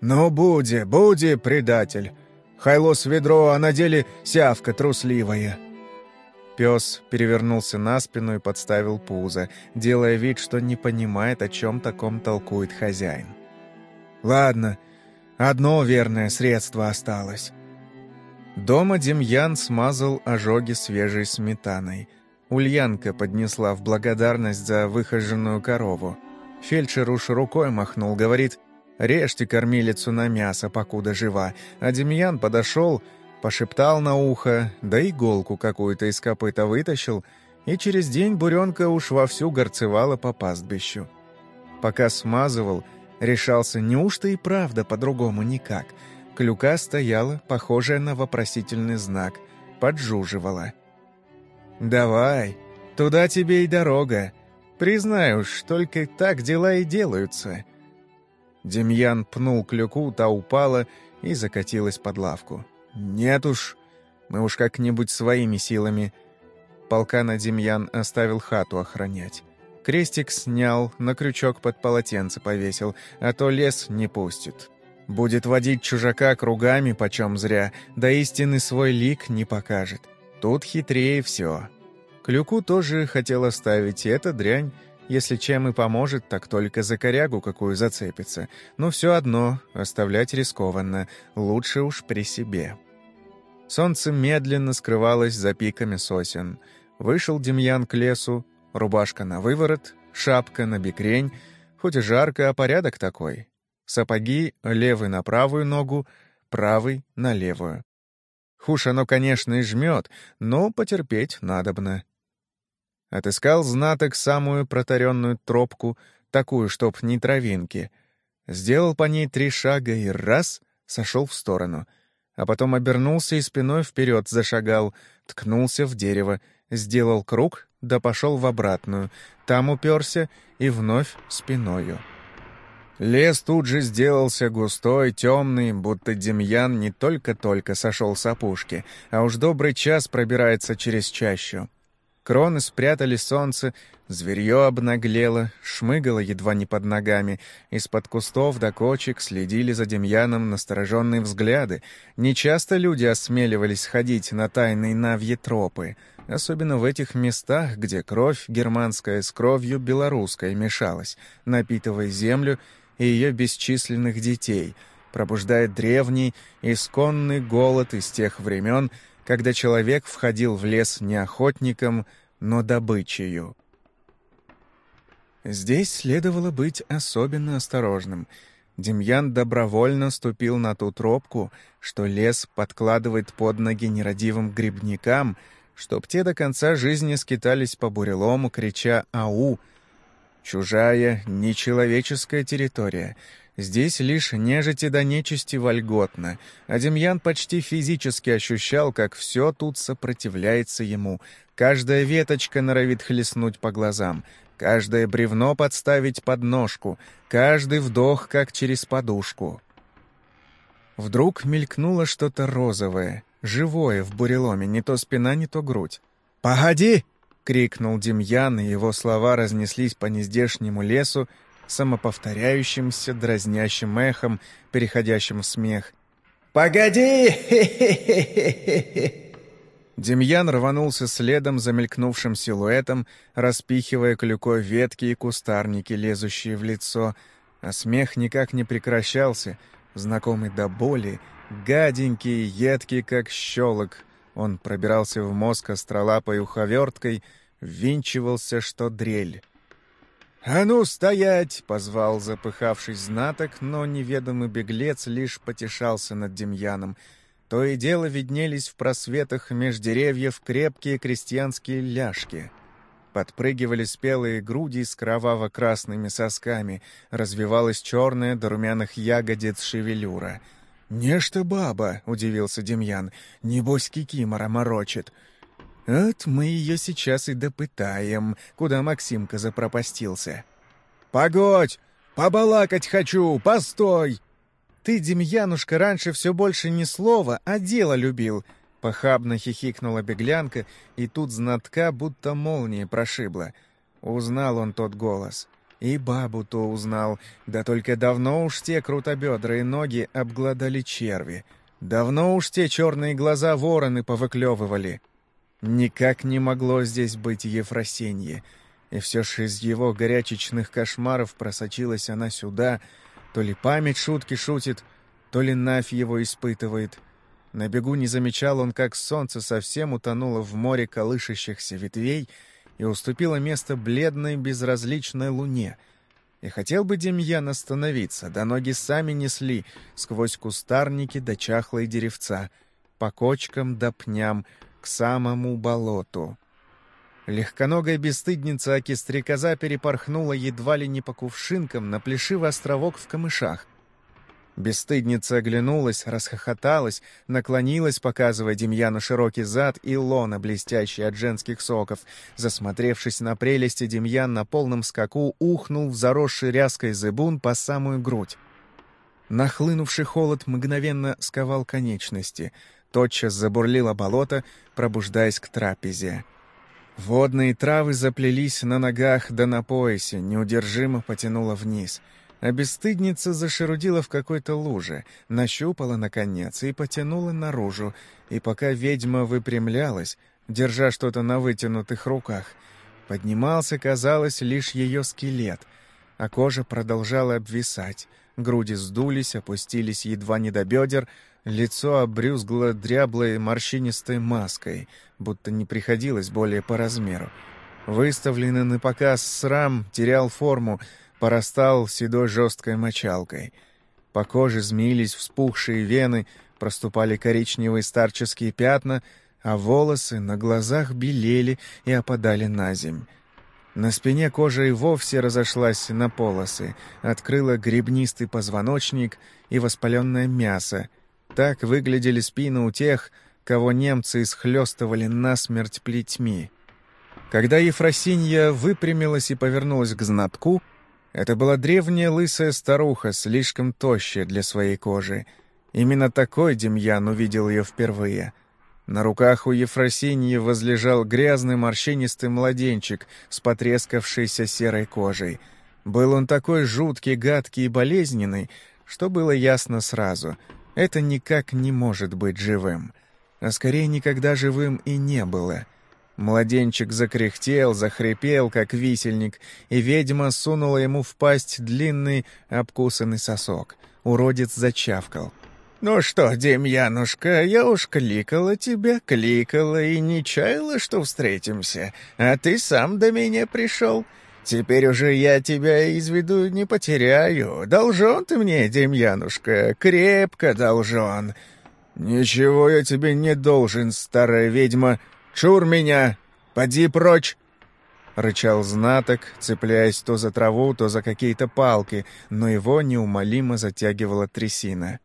«Ну, буди, буди, предатель! Хайлос ведро, а на деле сявка трусливая!» Пес перевернулся на спину и подставил пузо, делая вид, что не понимает, о чем таком толкует хозяин. «Ладно, Одно верное средство осталось. Дома Демьян смазал ожоги свежей сметаной. Ульянка поднесла в благодарность за выхоженную корову. Фельдшер уж рукой махнул, говорит, «Режьте кормилицу на мясо, покуда жива». А Демьян подошел, пошептал на ухо, да иголку какую-то из копыта вытащил, и через день буренка уж вовсю горцевала по пастбищу. Пока смазывал, Решался, неужто и правда по-другому никак? Клюка стояла, похожая на вопросительный знак, поджуживала. «Давай, туда тебе и дорога. Признаю только так дела и делаются». Демьян пнул клюку, та упала и закатилась под лавку. «Нет уж, мы уж как-нибудь своими силами». Полкана Демьян оставил хату охранять. Крестик снял, на крючок под полотенце повесил, а то лес не пустит. Будет водить чужака кругами почем зря, да истинный свой лик не покажет. Тут хитрее все. Клюку тоже хотел оставить, и эта дрянь, если чем и поможет, так только за корягу какую зацепится. Но все одно, оставлять рискованно, лучше уж при себе. Солнце медленно скрывалось за пиками сосен. Вышел Демьян к лесу, Рубашка на выворот, шапка на бекрень, хоть и жарко, а порядок такой. Сапоги левый на правую ногу, правый на левую. Хуш оно, конечно, и жмет, но потерпеть надобно. Отыскал знаток самую протаренную тропку, такую, чтоб не травинки. Сделал по ней три шага и раз — сошел в сторону. А потом обернулся и спиной вперед зашагал, ткнулся в дерево, сделал круг, да пошел в обратную. Там уперся и вновь спиною. Лес тут же сделался густой, темный, будто Демьян не только-только сошел с опушки, а уж добрый час пробирается через чащу. Кроны спрятали солнце, зверье обнаглело, шмыгало едва не под ногами. Из-под кустов до кочек следили за Демьяном настороженные взгляды. Нечасто люди осмеливались ходить на тайные навьи тропы, особенно в этих местах, где кровь германская с кровью белорусской мешалась, напитывая землю и ее бесчисленных детей, пробуждая древний, исконный голод из тех времен, когда человек входил в лес не охотником, но добычею. Здесь следовало быть особенно осторожным. Демьян добровольно ступил на ту тропку, что лес подкладывает под ноги нерадивым грибникам, чтоб те до конца жизни скитались по бурелому, крича «Ау!». Чужая, нечеловеческая территория — Здесь лишь нежити да нечисти вольготно, а Демьян почти физически ощущал, как все тут сопротивляется ему. Каждая веточка норовит хлестнуть по глазам, каждое бревно подставить под ножку, каждый вдох как через подушку. Вдруг мелькнуло что-то розовое, живое в буреломе, не то спина, не то грудь. «Погоди!» — крикнул Демьян, и его слова разнеслись по нездешнему лесу, самоповторяющимся дразнящим эхом, переходящим в смех. «Погоди!» Демьян рванулся следом за мелькнувшим силуэтом, распихивая клюкой ветки и кустарники, лезущие в лицо, а смех никак не прекращался, знакомый до боли, гаденький, едкий, как щелок. Он пробирался в мозг остролапой уховерткой, ввинчивался, что дрель. «А ну, стоять!» — позвал запыхавшись знаток, но неведомый беглец лишь потешался над Демьяном. То и дело виднелись в просветах меж деревьев крепкие крестьянские ляжки. Подпрыгивали спелые груди с кроваво-красными сосками, развивалась черная до румяных ягодиц шевелюра. «Нечто баба!» — удивился Демьян. «Небось, кикимора морочит!» Вот мы ее сейчас и допытаем, куда Максимка запропастился. «Погодь! Побалакать хочу! Постой!» «Ты, Демьянушка, раньше все больше не слова, а дело любил!» Похабно хихикнула беглянка, и тут знатка будто молнией прошибла. Узнал он тот голос. И бабу то узнал, да только давно уж те крутобедрые ноги обглодали черви. Давно уж те черные глаза вороны повыклевывали. Никак не могло здесь быть Ефросенье, и все же из его горячечных кошмаров просочилась она сюда, то ли память шутки шутит, то ли Навь его испытывает. На бегу не замечал он, как солнце совсем утонуло в море колышащихся ветвей и уступило место бледной безразличной луне. И хотел бы Демьян остановиться, да ноги сами несли сквозь кустарники до чахлые деревца, по кочкам да пням — к самому болоту. Легконогая бесстыдница Аки-стрекоза перепорхнула едва ли не по кувшинкам на плешивый островок в камышах. Бесстыдница оглянулась, расхохоталась, наклонилась, показывая Демьяну широкий зад и лона, блестящий от женских соков. Засмотревшись на прелести, Демьян на полном скаку ухнул в заросший ряской зыбун по самую грудь. Нахлынувший холод мгновенно сковал конечности — Тотчас забурлило болото, пробуждаясь к трапезе. Водные травы заплелись на ногах да на поясе, неудержимо потянуло вниз. А бесстыдница зашерудила в какой-то луже, нащупала, наконец, и потянула наружу, и пока ведьма выпрямлялась, держа что-то на вытянутых руках, поднимался, казалось, лишь ее скелет, а кожа продолжала обвисать, груди сдулись, опустились едва не до бедер, Лицо обрюзгло дряблой морщинистой маской, будто не приходилось более по размеру. Выставленный на показ срам терял форму, порастал седой жесткой мочалкой. По коже змеились вспухшие вены, проступали коричневые старческие пятна, а волосы на глазах белели и опадали на земь. На спине кожа и вовсе разошлась на полосы, открыла гребнистый позвоночник и воспаленное мясо — так выглядели спины у тех, кого немцы исхлёстывали насмерть плетьми. Когда Ефросинья выпрямилась и повернулась к знатку, это была древняя лысая старуха, слишком тощая для своей кожи. Именно такой Демьян увидел ее впервые. На руках у Ефросиньи возлежал грязный морщинистый младенчик с потрескавшейся серой кожей. Был он такой жуткий, гадкий и болезненный, что было ясно сразу — это никак не может быть живым. А скорее никогда живым и не было. Младенчик закряхтел, захрипел, как висельник, и ведьма сунула ему в пасть длинный обкусанный сосок. Уродец зачавкал. «Ну что, Демьянушка, я уж кликала тебя, кликала и не чаяла, что встретимся, а ты сам до меня пришел. Теперь уже я тебя из виду не потеряю. Должен ты мне, Демьянушка, крепко должен». «Ничего я тебе не должен, старая ведьма. Чур меня! Поди прочь!» Рычал знаток, цепляясь то за траву, то за какие-то палки, но его неумолимо затягивала трясина.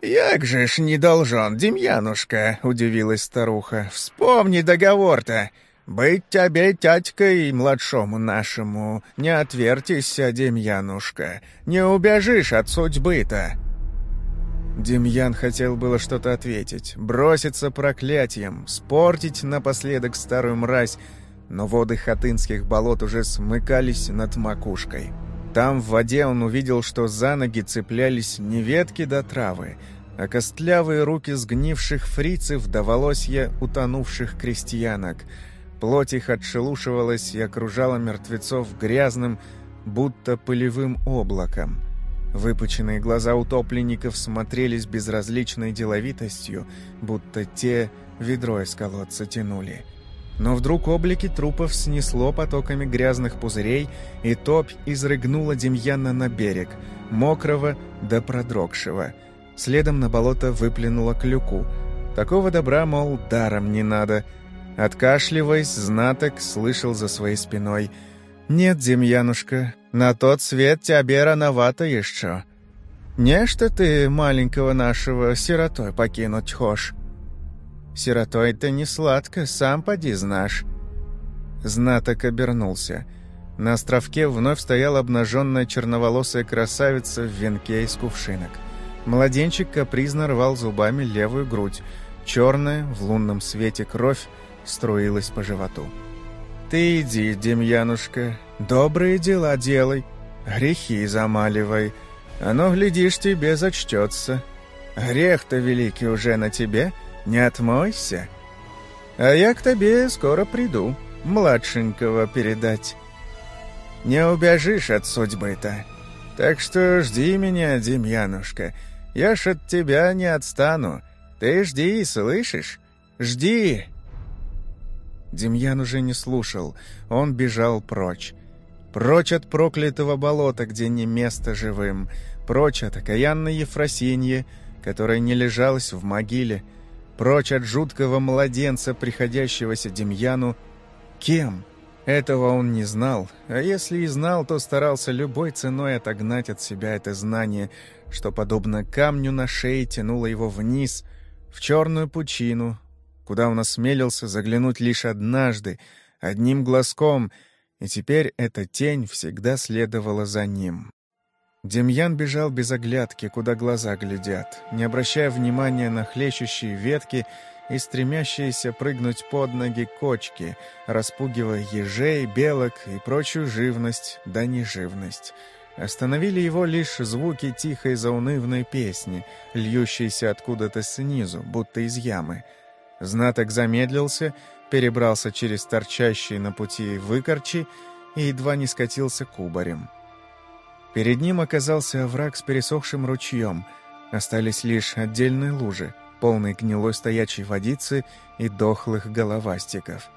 «Як же ж не должен, Демьянушка!» — удивилась старуха. «Вспомни договор-то! Быть тебе тятькой младшому нашему, не отвертися, Демьянушка, не убежишь от судьбы-то!» Демьян хотел было что-то ответить, броситься проклятием, спортить напоследок старую мразь, но воды хатынских болот уже смыкались над макушкой. Там в воде он увидел, что за ноги цеплялись не ветки до травы, а костлявые руки сгнивших фрицев до волосья утонувших крестьянок. Плоть их отшелушивалась и окружала мертвецов грязным, будто пылевым облаком. Выпученные глаза утопленников смотрелись безразличной деловитостью, будто те ведро из колодца тянули. Но вдруг облики трупов снесло потоками грязных пузырей, и топь изрыгнула Демьяна на берег, мокрого да продрогшего. Следом на болото выплюнула клюку. Такого добра, мол, даром не надо. Откашливаясь, знаток слышал за своей спиной. «Нет, Демьянушка, на тот свет тебе рановато еще. Нечто ты маленького нашего сиротой покинуть хошь. Сиротой-то не сладко, сам поди знашь». Знаток обернулся. На островке вновь стояла обнаженная черноволосая красавица в венке из кувшинок. Младенчик капризно рвал зубами левую грудь. Черная, в лунном свете кровь, струилась по животу. «Ты иди, Демьянушка, добрые дела делай, грехи замаливай. Оно, глядишь, тебе зачтется. Грех-то великий уже на тебе, не отмойся. А я к тебе скоро приду, младшенького передать. Не убежишь от судьбы-то. Так что жди меня, Демьянушка, я ж от тебя не отстану. Ты жди, слышишь? Жди!» Демьян уже не слушал, он бежал прочь. Прочь от проклятого болота, где не место живым, прочь от окаянной Ефросиньи, которая не лежалась в могиле, прочь от жуткого младенца, приходящегося Демьяну. Кем? Этого он не знал, а если и знал, то старался любой ценой отогнать от себя это знание, что, подобно камню на шее, тянуло его вниз, в черную пучину, куда он осмелился заглянуть лишь однажды, одним глазком, и теперь эта тень всегда следовала за ним. Демьян бежал без оглядки, куда глаза глядят, не обращая внимания на хлещущие ветки и стремящиеся прыгнуть под ноги кочки, распугивая ежей, белок и прочую живность, да неживность. Остановили его лишь звуки тихой заунывной песни, льющейся откуда-то снизу, будто из ямы. Знаток замедлился, перебрался через торчащие на пути выкорчи и едва не скатился кубарем. Перед ним оказался овраг с пересохшим ручьем. Остались лишь отдельные лужи, полные гнилой стоячей водицы и дохлых головастиков.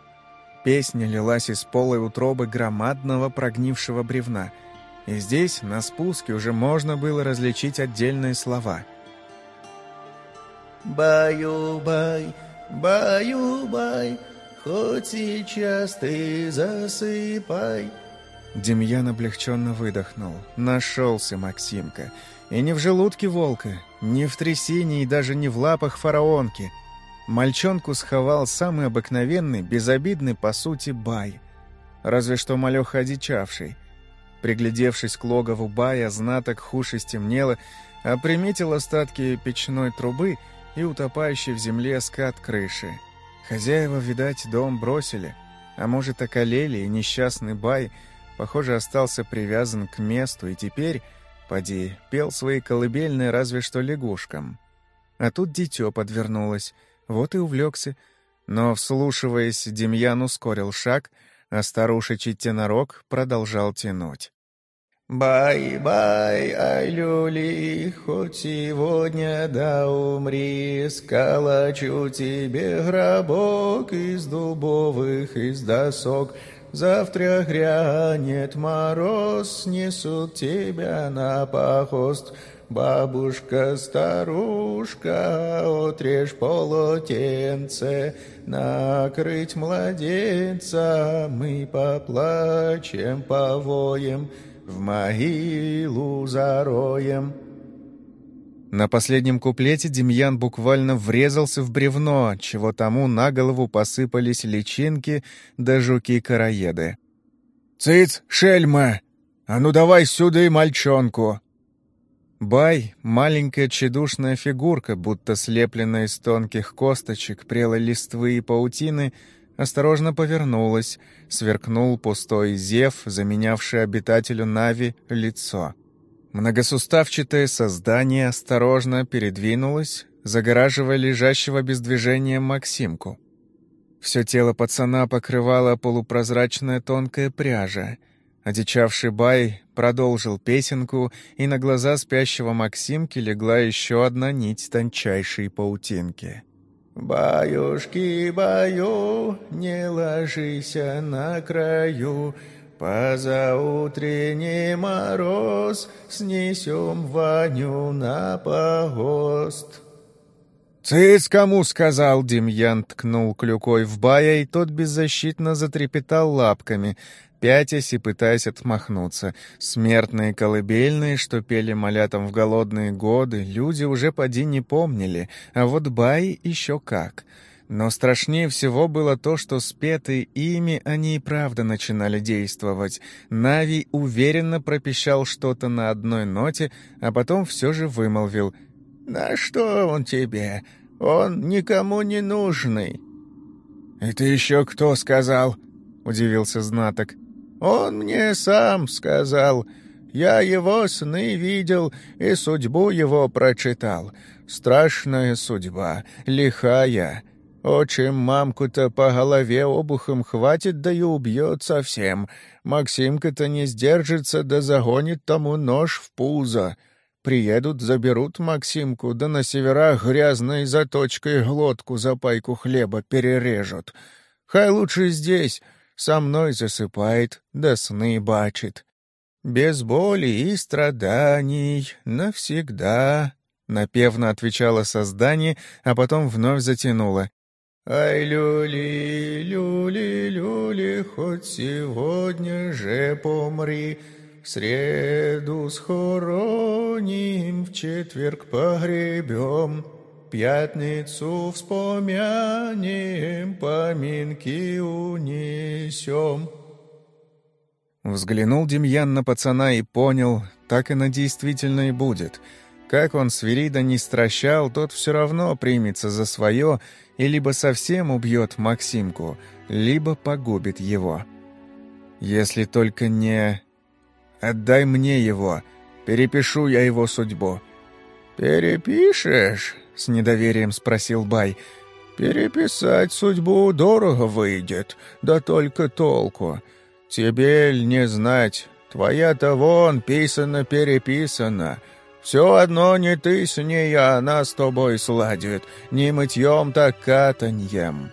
Песня лилась из полой утробы громадного прогнившего бревна — и здесь, на спуске, уже можно было различить отдельные слова. «Баю-бай, баю-бай, хоть сейчас ты засыпай». Демьян облегченно выдохнул. Нашелся Максимка. И не в желудке волка, не в трясине и даже не в лапах фараонки. Мальчонку сховал самый обыкновенный, безобидный, по сути, бай. Разве что малеха одичавший. Приглядевшись к логову бая, знаток хуши стемнело, а приметил остатки печной трубы и утопающий в земле скат крыши. Хозяева, видать, дом бросили, а может, околели, и несчастный бай, похоже, остался привязан к месту, и теперь, поди, пел свои колыбельные разве что лягушкам. А тут дитё подвернулось, вот и увлекся. Но, вслушиваясь, Демьян ускорил шаг, а старушечий тенорок продолжал тянуть. Бай-бай, ай люли, хоть сегодня да умри, сколочу тебе гробок из дубовых, из досок, Завтра грянет мороз, несут тебя на погост. Бабушка-старушка, отрежь полотенце, накрыть младенца, мы поплачем, повоем, в могилу зароем. На последнем куплете Демьян буквально врезался в бревно, чего тому на голову посыпались личинки да жуки-караеды. «Цыц, шельма! А ну давай сюда и мальчонку!» Бай, маленькая тщедушная фигурка, будто слепленная из тонких косточек, прелой листвы и паутины, осторожно повернулась, сверкнул пустой зев, заменявший обитателю Нави лицо. Многосуставчатое создание осторожно передвинулось, загораживая лежащего без движения Максимку. Все тело пацана покрывала полупрозрачная тонкая пряжа. Одичавший Бай продолжил песенку, и на глаза спящего Максимки легла еще одна нить тончайшей паутинки. «Баюшки, баю, не ложись на краю, Позаутренний мороз снесем Ваню на погост. «Цыц кому сказал?» — Демьян ткнул клюкой в бая, и тот беззащитно затрепетал лапками, пятясь и пытаясь отмахнуться. Смертные колыбельные, что пели малятам в голодные годы, люди уже поди не помнили, а вот бай еще как — но страшнее всего было то, что спетые ими они и правда начинали действовать. Нави уверенно пропищал что-то на одной ноте, а потом все же вымолвил «На что он тебе? Он никому не нужный». «Это еще кто сказал?» — удивился знаток. «Он мне сам сказал. Я его сны видел и судьбу его прочитал. Страшная судьба, лихая». Очень мамку-то по голове обухом хватит, да и убьет совсем. Максимка-то не сдержится, да загонит тому нож в пузо. Приедут, заберут Максимку, да на северах грязной заточкой глотку за пайку хлеба перережут. Хай лучше здесь, со мной засыпает, да сны бачит. Без боли и страданий навсегда. Напевно отвечало создание, а потом вновь затянуло. Ай, люли, люли, люли, хоть сегодня же помри, В среду схороним, в четверг погребем, Пятницу вспомянем, поминки унесем. Взглянул Демьян на пацана и понял, так оно действительно и будет. Как он Свирида не стращал, тот все равно примется за свое — и либо совсем убьет Максимку, либо погубит его. Если только не... Отдай мне его, перепишу я его судьбу. «Перепишешь?» — с недоверием спросил Бай. «Переписать судьбу дорого выйдет, да только толку. Тебе ль не знать, твоя-то вон писано-переписано». Все одно не ты с ней, а она с тобой сладит, не мытьем, так катаньем.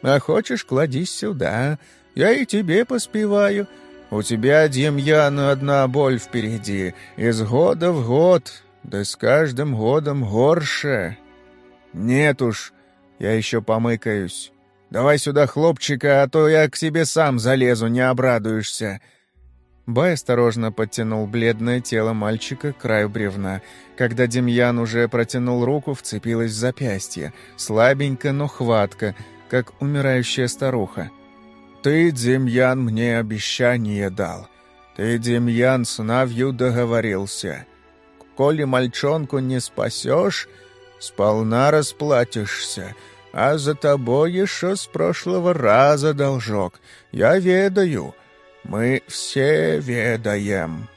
А хочешь, кладись сюда, я и тебе поспеваю. У тебя, Демьяна, одна боль впереди, из года в год, да с каждым годом горше. Нет уж, я еще помыкаюсь. Давай сюда хлопчика, а то я к себе сам залезу, не обрадуешься». Бай осторожно подтянул бледное тело мальчика к краю бревна. Когда Демьян уже протянул руку, вцепилась в запястье. Слабенько, но хватка, как умирающая старуха. «Ты, Демьян, мне обещание дал. Ты, Демьян, с Навью договорился. Коли мальчонку не спасешь, сполна расплатишься, а за тобой еще с прошлого раза должок. Я ведаю». Мы все ведаем».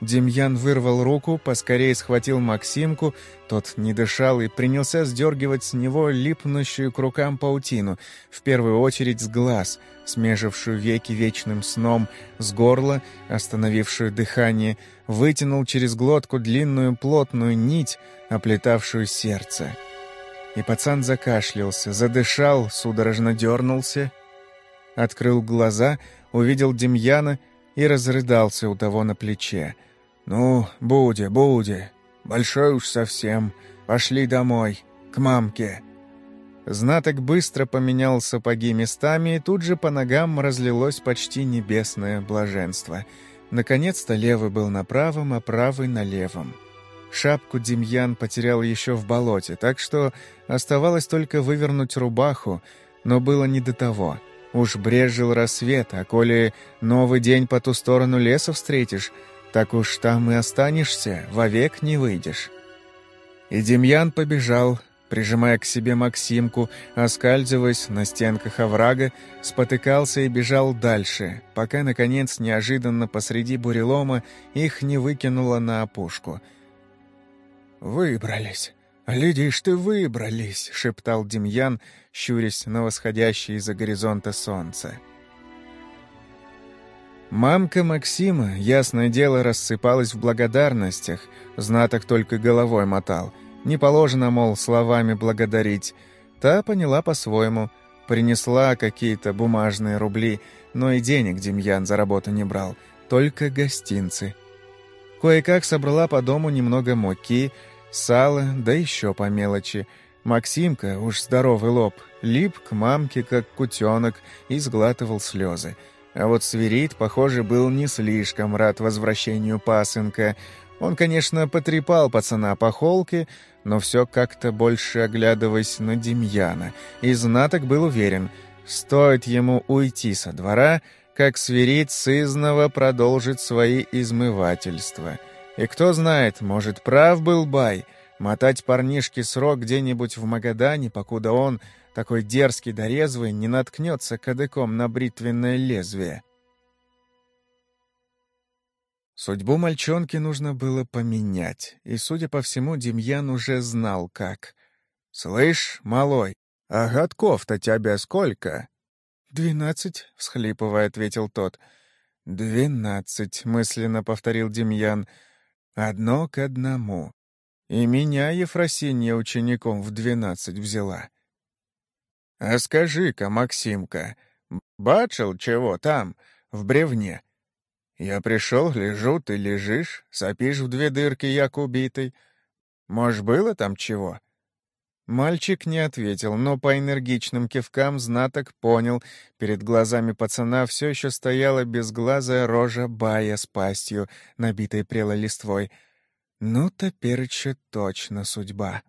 Демьян вырвал руку, поскорее схватил Максимку, тот не дышал и принялся сдергивать с него липнущую к рукам паутину, в первую очередь с глаз, смежившую веки вечным сном, с горла, остановившую дыхание, вытянул через глотку длинную плотную нить, оплетавшую сердце. И пацан закашлялся, задышал, судорожно дернулся, открыл глаза — увидел Демьяна и разрыдался у того на плече. «Ну, буде, буде, большой уж совсем, пошли домой, к мамке». Знаток быстро поменял сапоги местами, и тут же по ногам разлилось почти небесное блаженство. Наконец-то левый был на правом, а правый на левом. Шапку Демьян потерял еще в болоте, так что оставалось только вывернуть рубаху, но было не до того. Уж брежил рассвет, а коли новый день по ту сторону леса встретишь, так уж там и останешься, вовек не выйдешь. И Демьян побежал, прижимая к себе Максимку, оскальзываясь на стенках оврага, спотыкался и бежал дальше, пока, наконец, неожиданно посреди бурелома их не выкинуло на опушку. «Выбрались! Глядишь ты, выбрались!» — шептал Демьян, щурясь на восходящее из-за горизонта солнце. Мамка Максима, ясное дело, рассыпалась в благодарностях, знаток только головой мотал — не положено, мол, словами благодарить. Та поняла по-своему. Принесла какие-то бумажные рубли, но и денег Демьян за работу не брал, только гостинцы. Кое-как собрала по дому немного муки, сала, да еще по мелочи. Максимка, уж здоровый лоб, лип к мамке, как кутенок, и сглатывал слезы. А вот Свирит, похоже, был не слишком рад возвращению пасынка. Он, конечно, потрепал пацана по холке, но все как-то больше оглядываясь на Демьяна, и знаток был уверен, стоит ему уйти со двора, как свирит сызново продолжит свои измывательства. И кто знает, может, прав был Бай, мотать парнишке срок где-нибудь в Магадане, покуда он, такой дерзкий да резвый, не наткнется кадыком на бритвенное лезвие. Судьбу мальчонки нужно было поменять, и, судя по всему, Демьян уже знал, как. «Слышь, малой, а годков-то тебя сколько?» «Двенадцать», — всхлипывая, ответил тот. «Двенадцать», — мысленно повторил Демьян. «Одно к одному. И меня Ефросинья учеником в двенадцать взяла». «А скажи-ка, Максимка, бачил чего там, в бревне?» Я пришел, лежу, ты лежишь, сопишь в две дырки, як убитый. Может, было там чего?» Мальчик не ответил, но по энергичным кивкам знаток понял. Перед глазами пацана все еще стояла безглазая рожа бая с пастью, набитой прелой листвой. Ну, теперь еще точно судьба.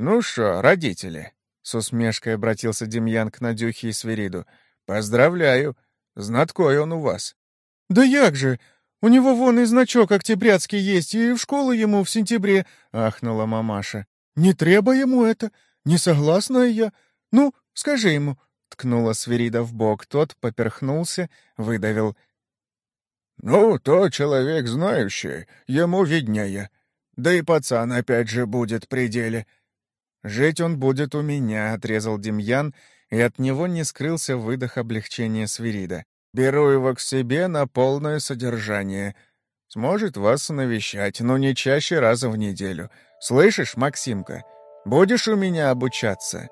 «Ну что, родители?» — с усмешкой обратился Демьян к Надюхе и Свириду. «Поздравляю! Знаткой он у вас». «Да як же! У него вон и значок октябрятский есть, и в школу ему в сентябре», — ахнула мамаша. «Не треба ему это, не согласна я. Ну, скажи ему». Ткнула Свирида в бок, тот поперхнулся, выдавил. «Ну, то человек знающий, ему виднее. Да и пацан опять же будет при деле». «Жить он будет у меня», — отрезал Демьян, — и от него не скрылся выдох облегчения Свирида. «Беру его к себе на полное содержание. Сможет вас навещать, но не чаще раза в неделю. Слышишь, Максимка, будешь у меня обучаться?»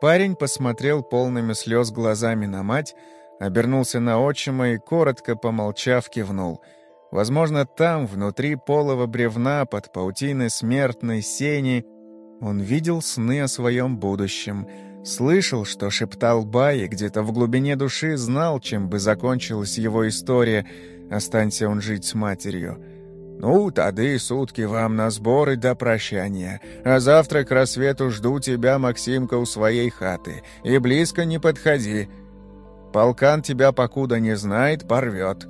Парень посмотрел полными слез глазами на мать, обернулся на отчима и, коротко помолчав, кивнул. Возможно, там, внутри полого бревна, под паутиной смертной сени, он видел сны о своем будущем — Слышал, что шептал Бай, где-то в глубине души знал, чем бы закончилась его история, останься он жить с матерью. «Ну, тады сутки вам на сборы до прощания, а завтра к рассвету жду тебя, Максимка, у своей хаты, и близко не подходи. Полкан тебя, покуда не знает, порвет».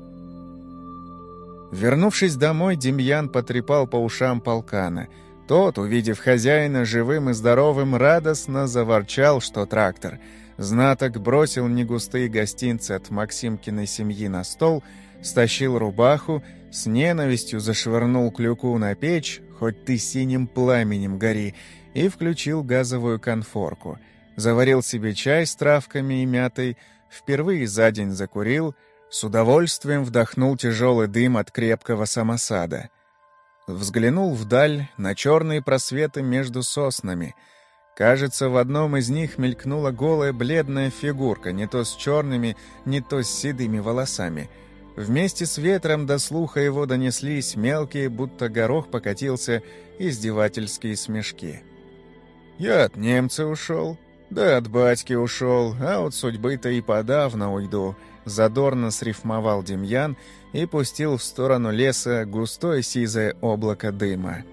Вернувшись домой, Демьян потрепал по ушам полкана — тот, увидев хозяина живым и здоровым, радостно заворчал, что трактор. Знаток бросил негустые гостинцы от Максимкиной семьи на стол, стащил рубаху, с ненавистью зашвырнул клюку на печь, хоть ты синим пламенем гори, и включил газовую конфорку. Заварил себе чай с травками и мятой, впервые за день закурил, с удовольствием вдохнул тяжелый дым от крепкого самосада — Взглянул вдаль, на черные просветы между соснами. Кажется, в одном из них мелькнула голая бледная фигурка, не то с черными, не то с седыми волосами. Вместе с ветром до слуха его донеслись мелкие, будто горох покатился, издевательские смешки. «Я от немца ушел, да от батьки ушел, а от судьбы-то и подавно уйду», — задорно срифмовал Демьян и пустил в сторону леса густое сизое облако дыма.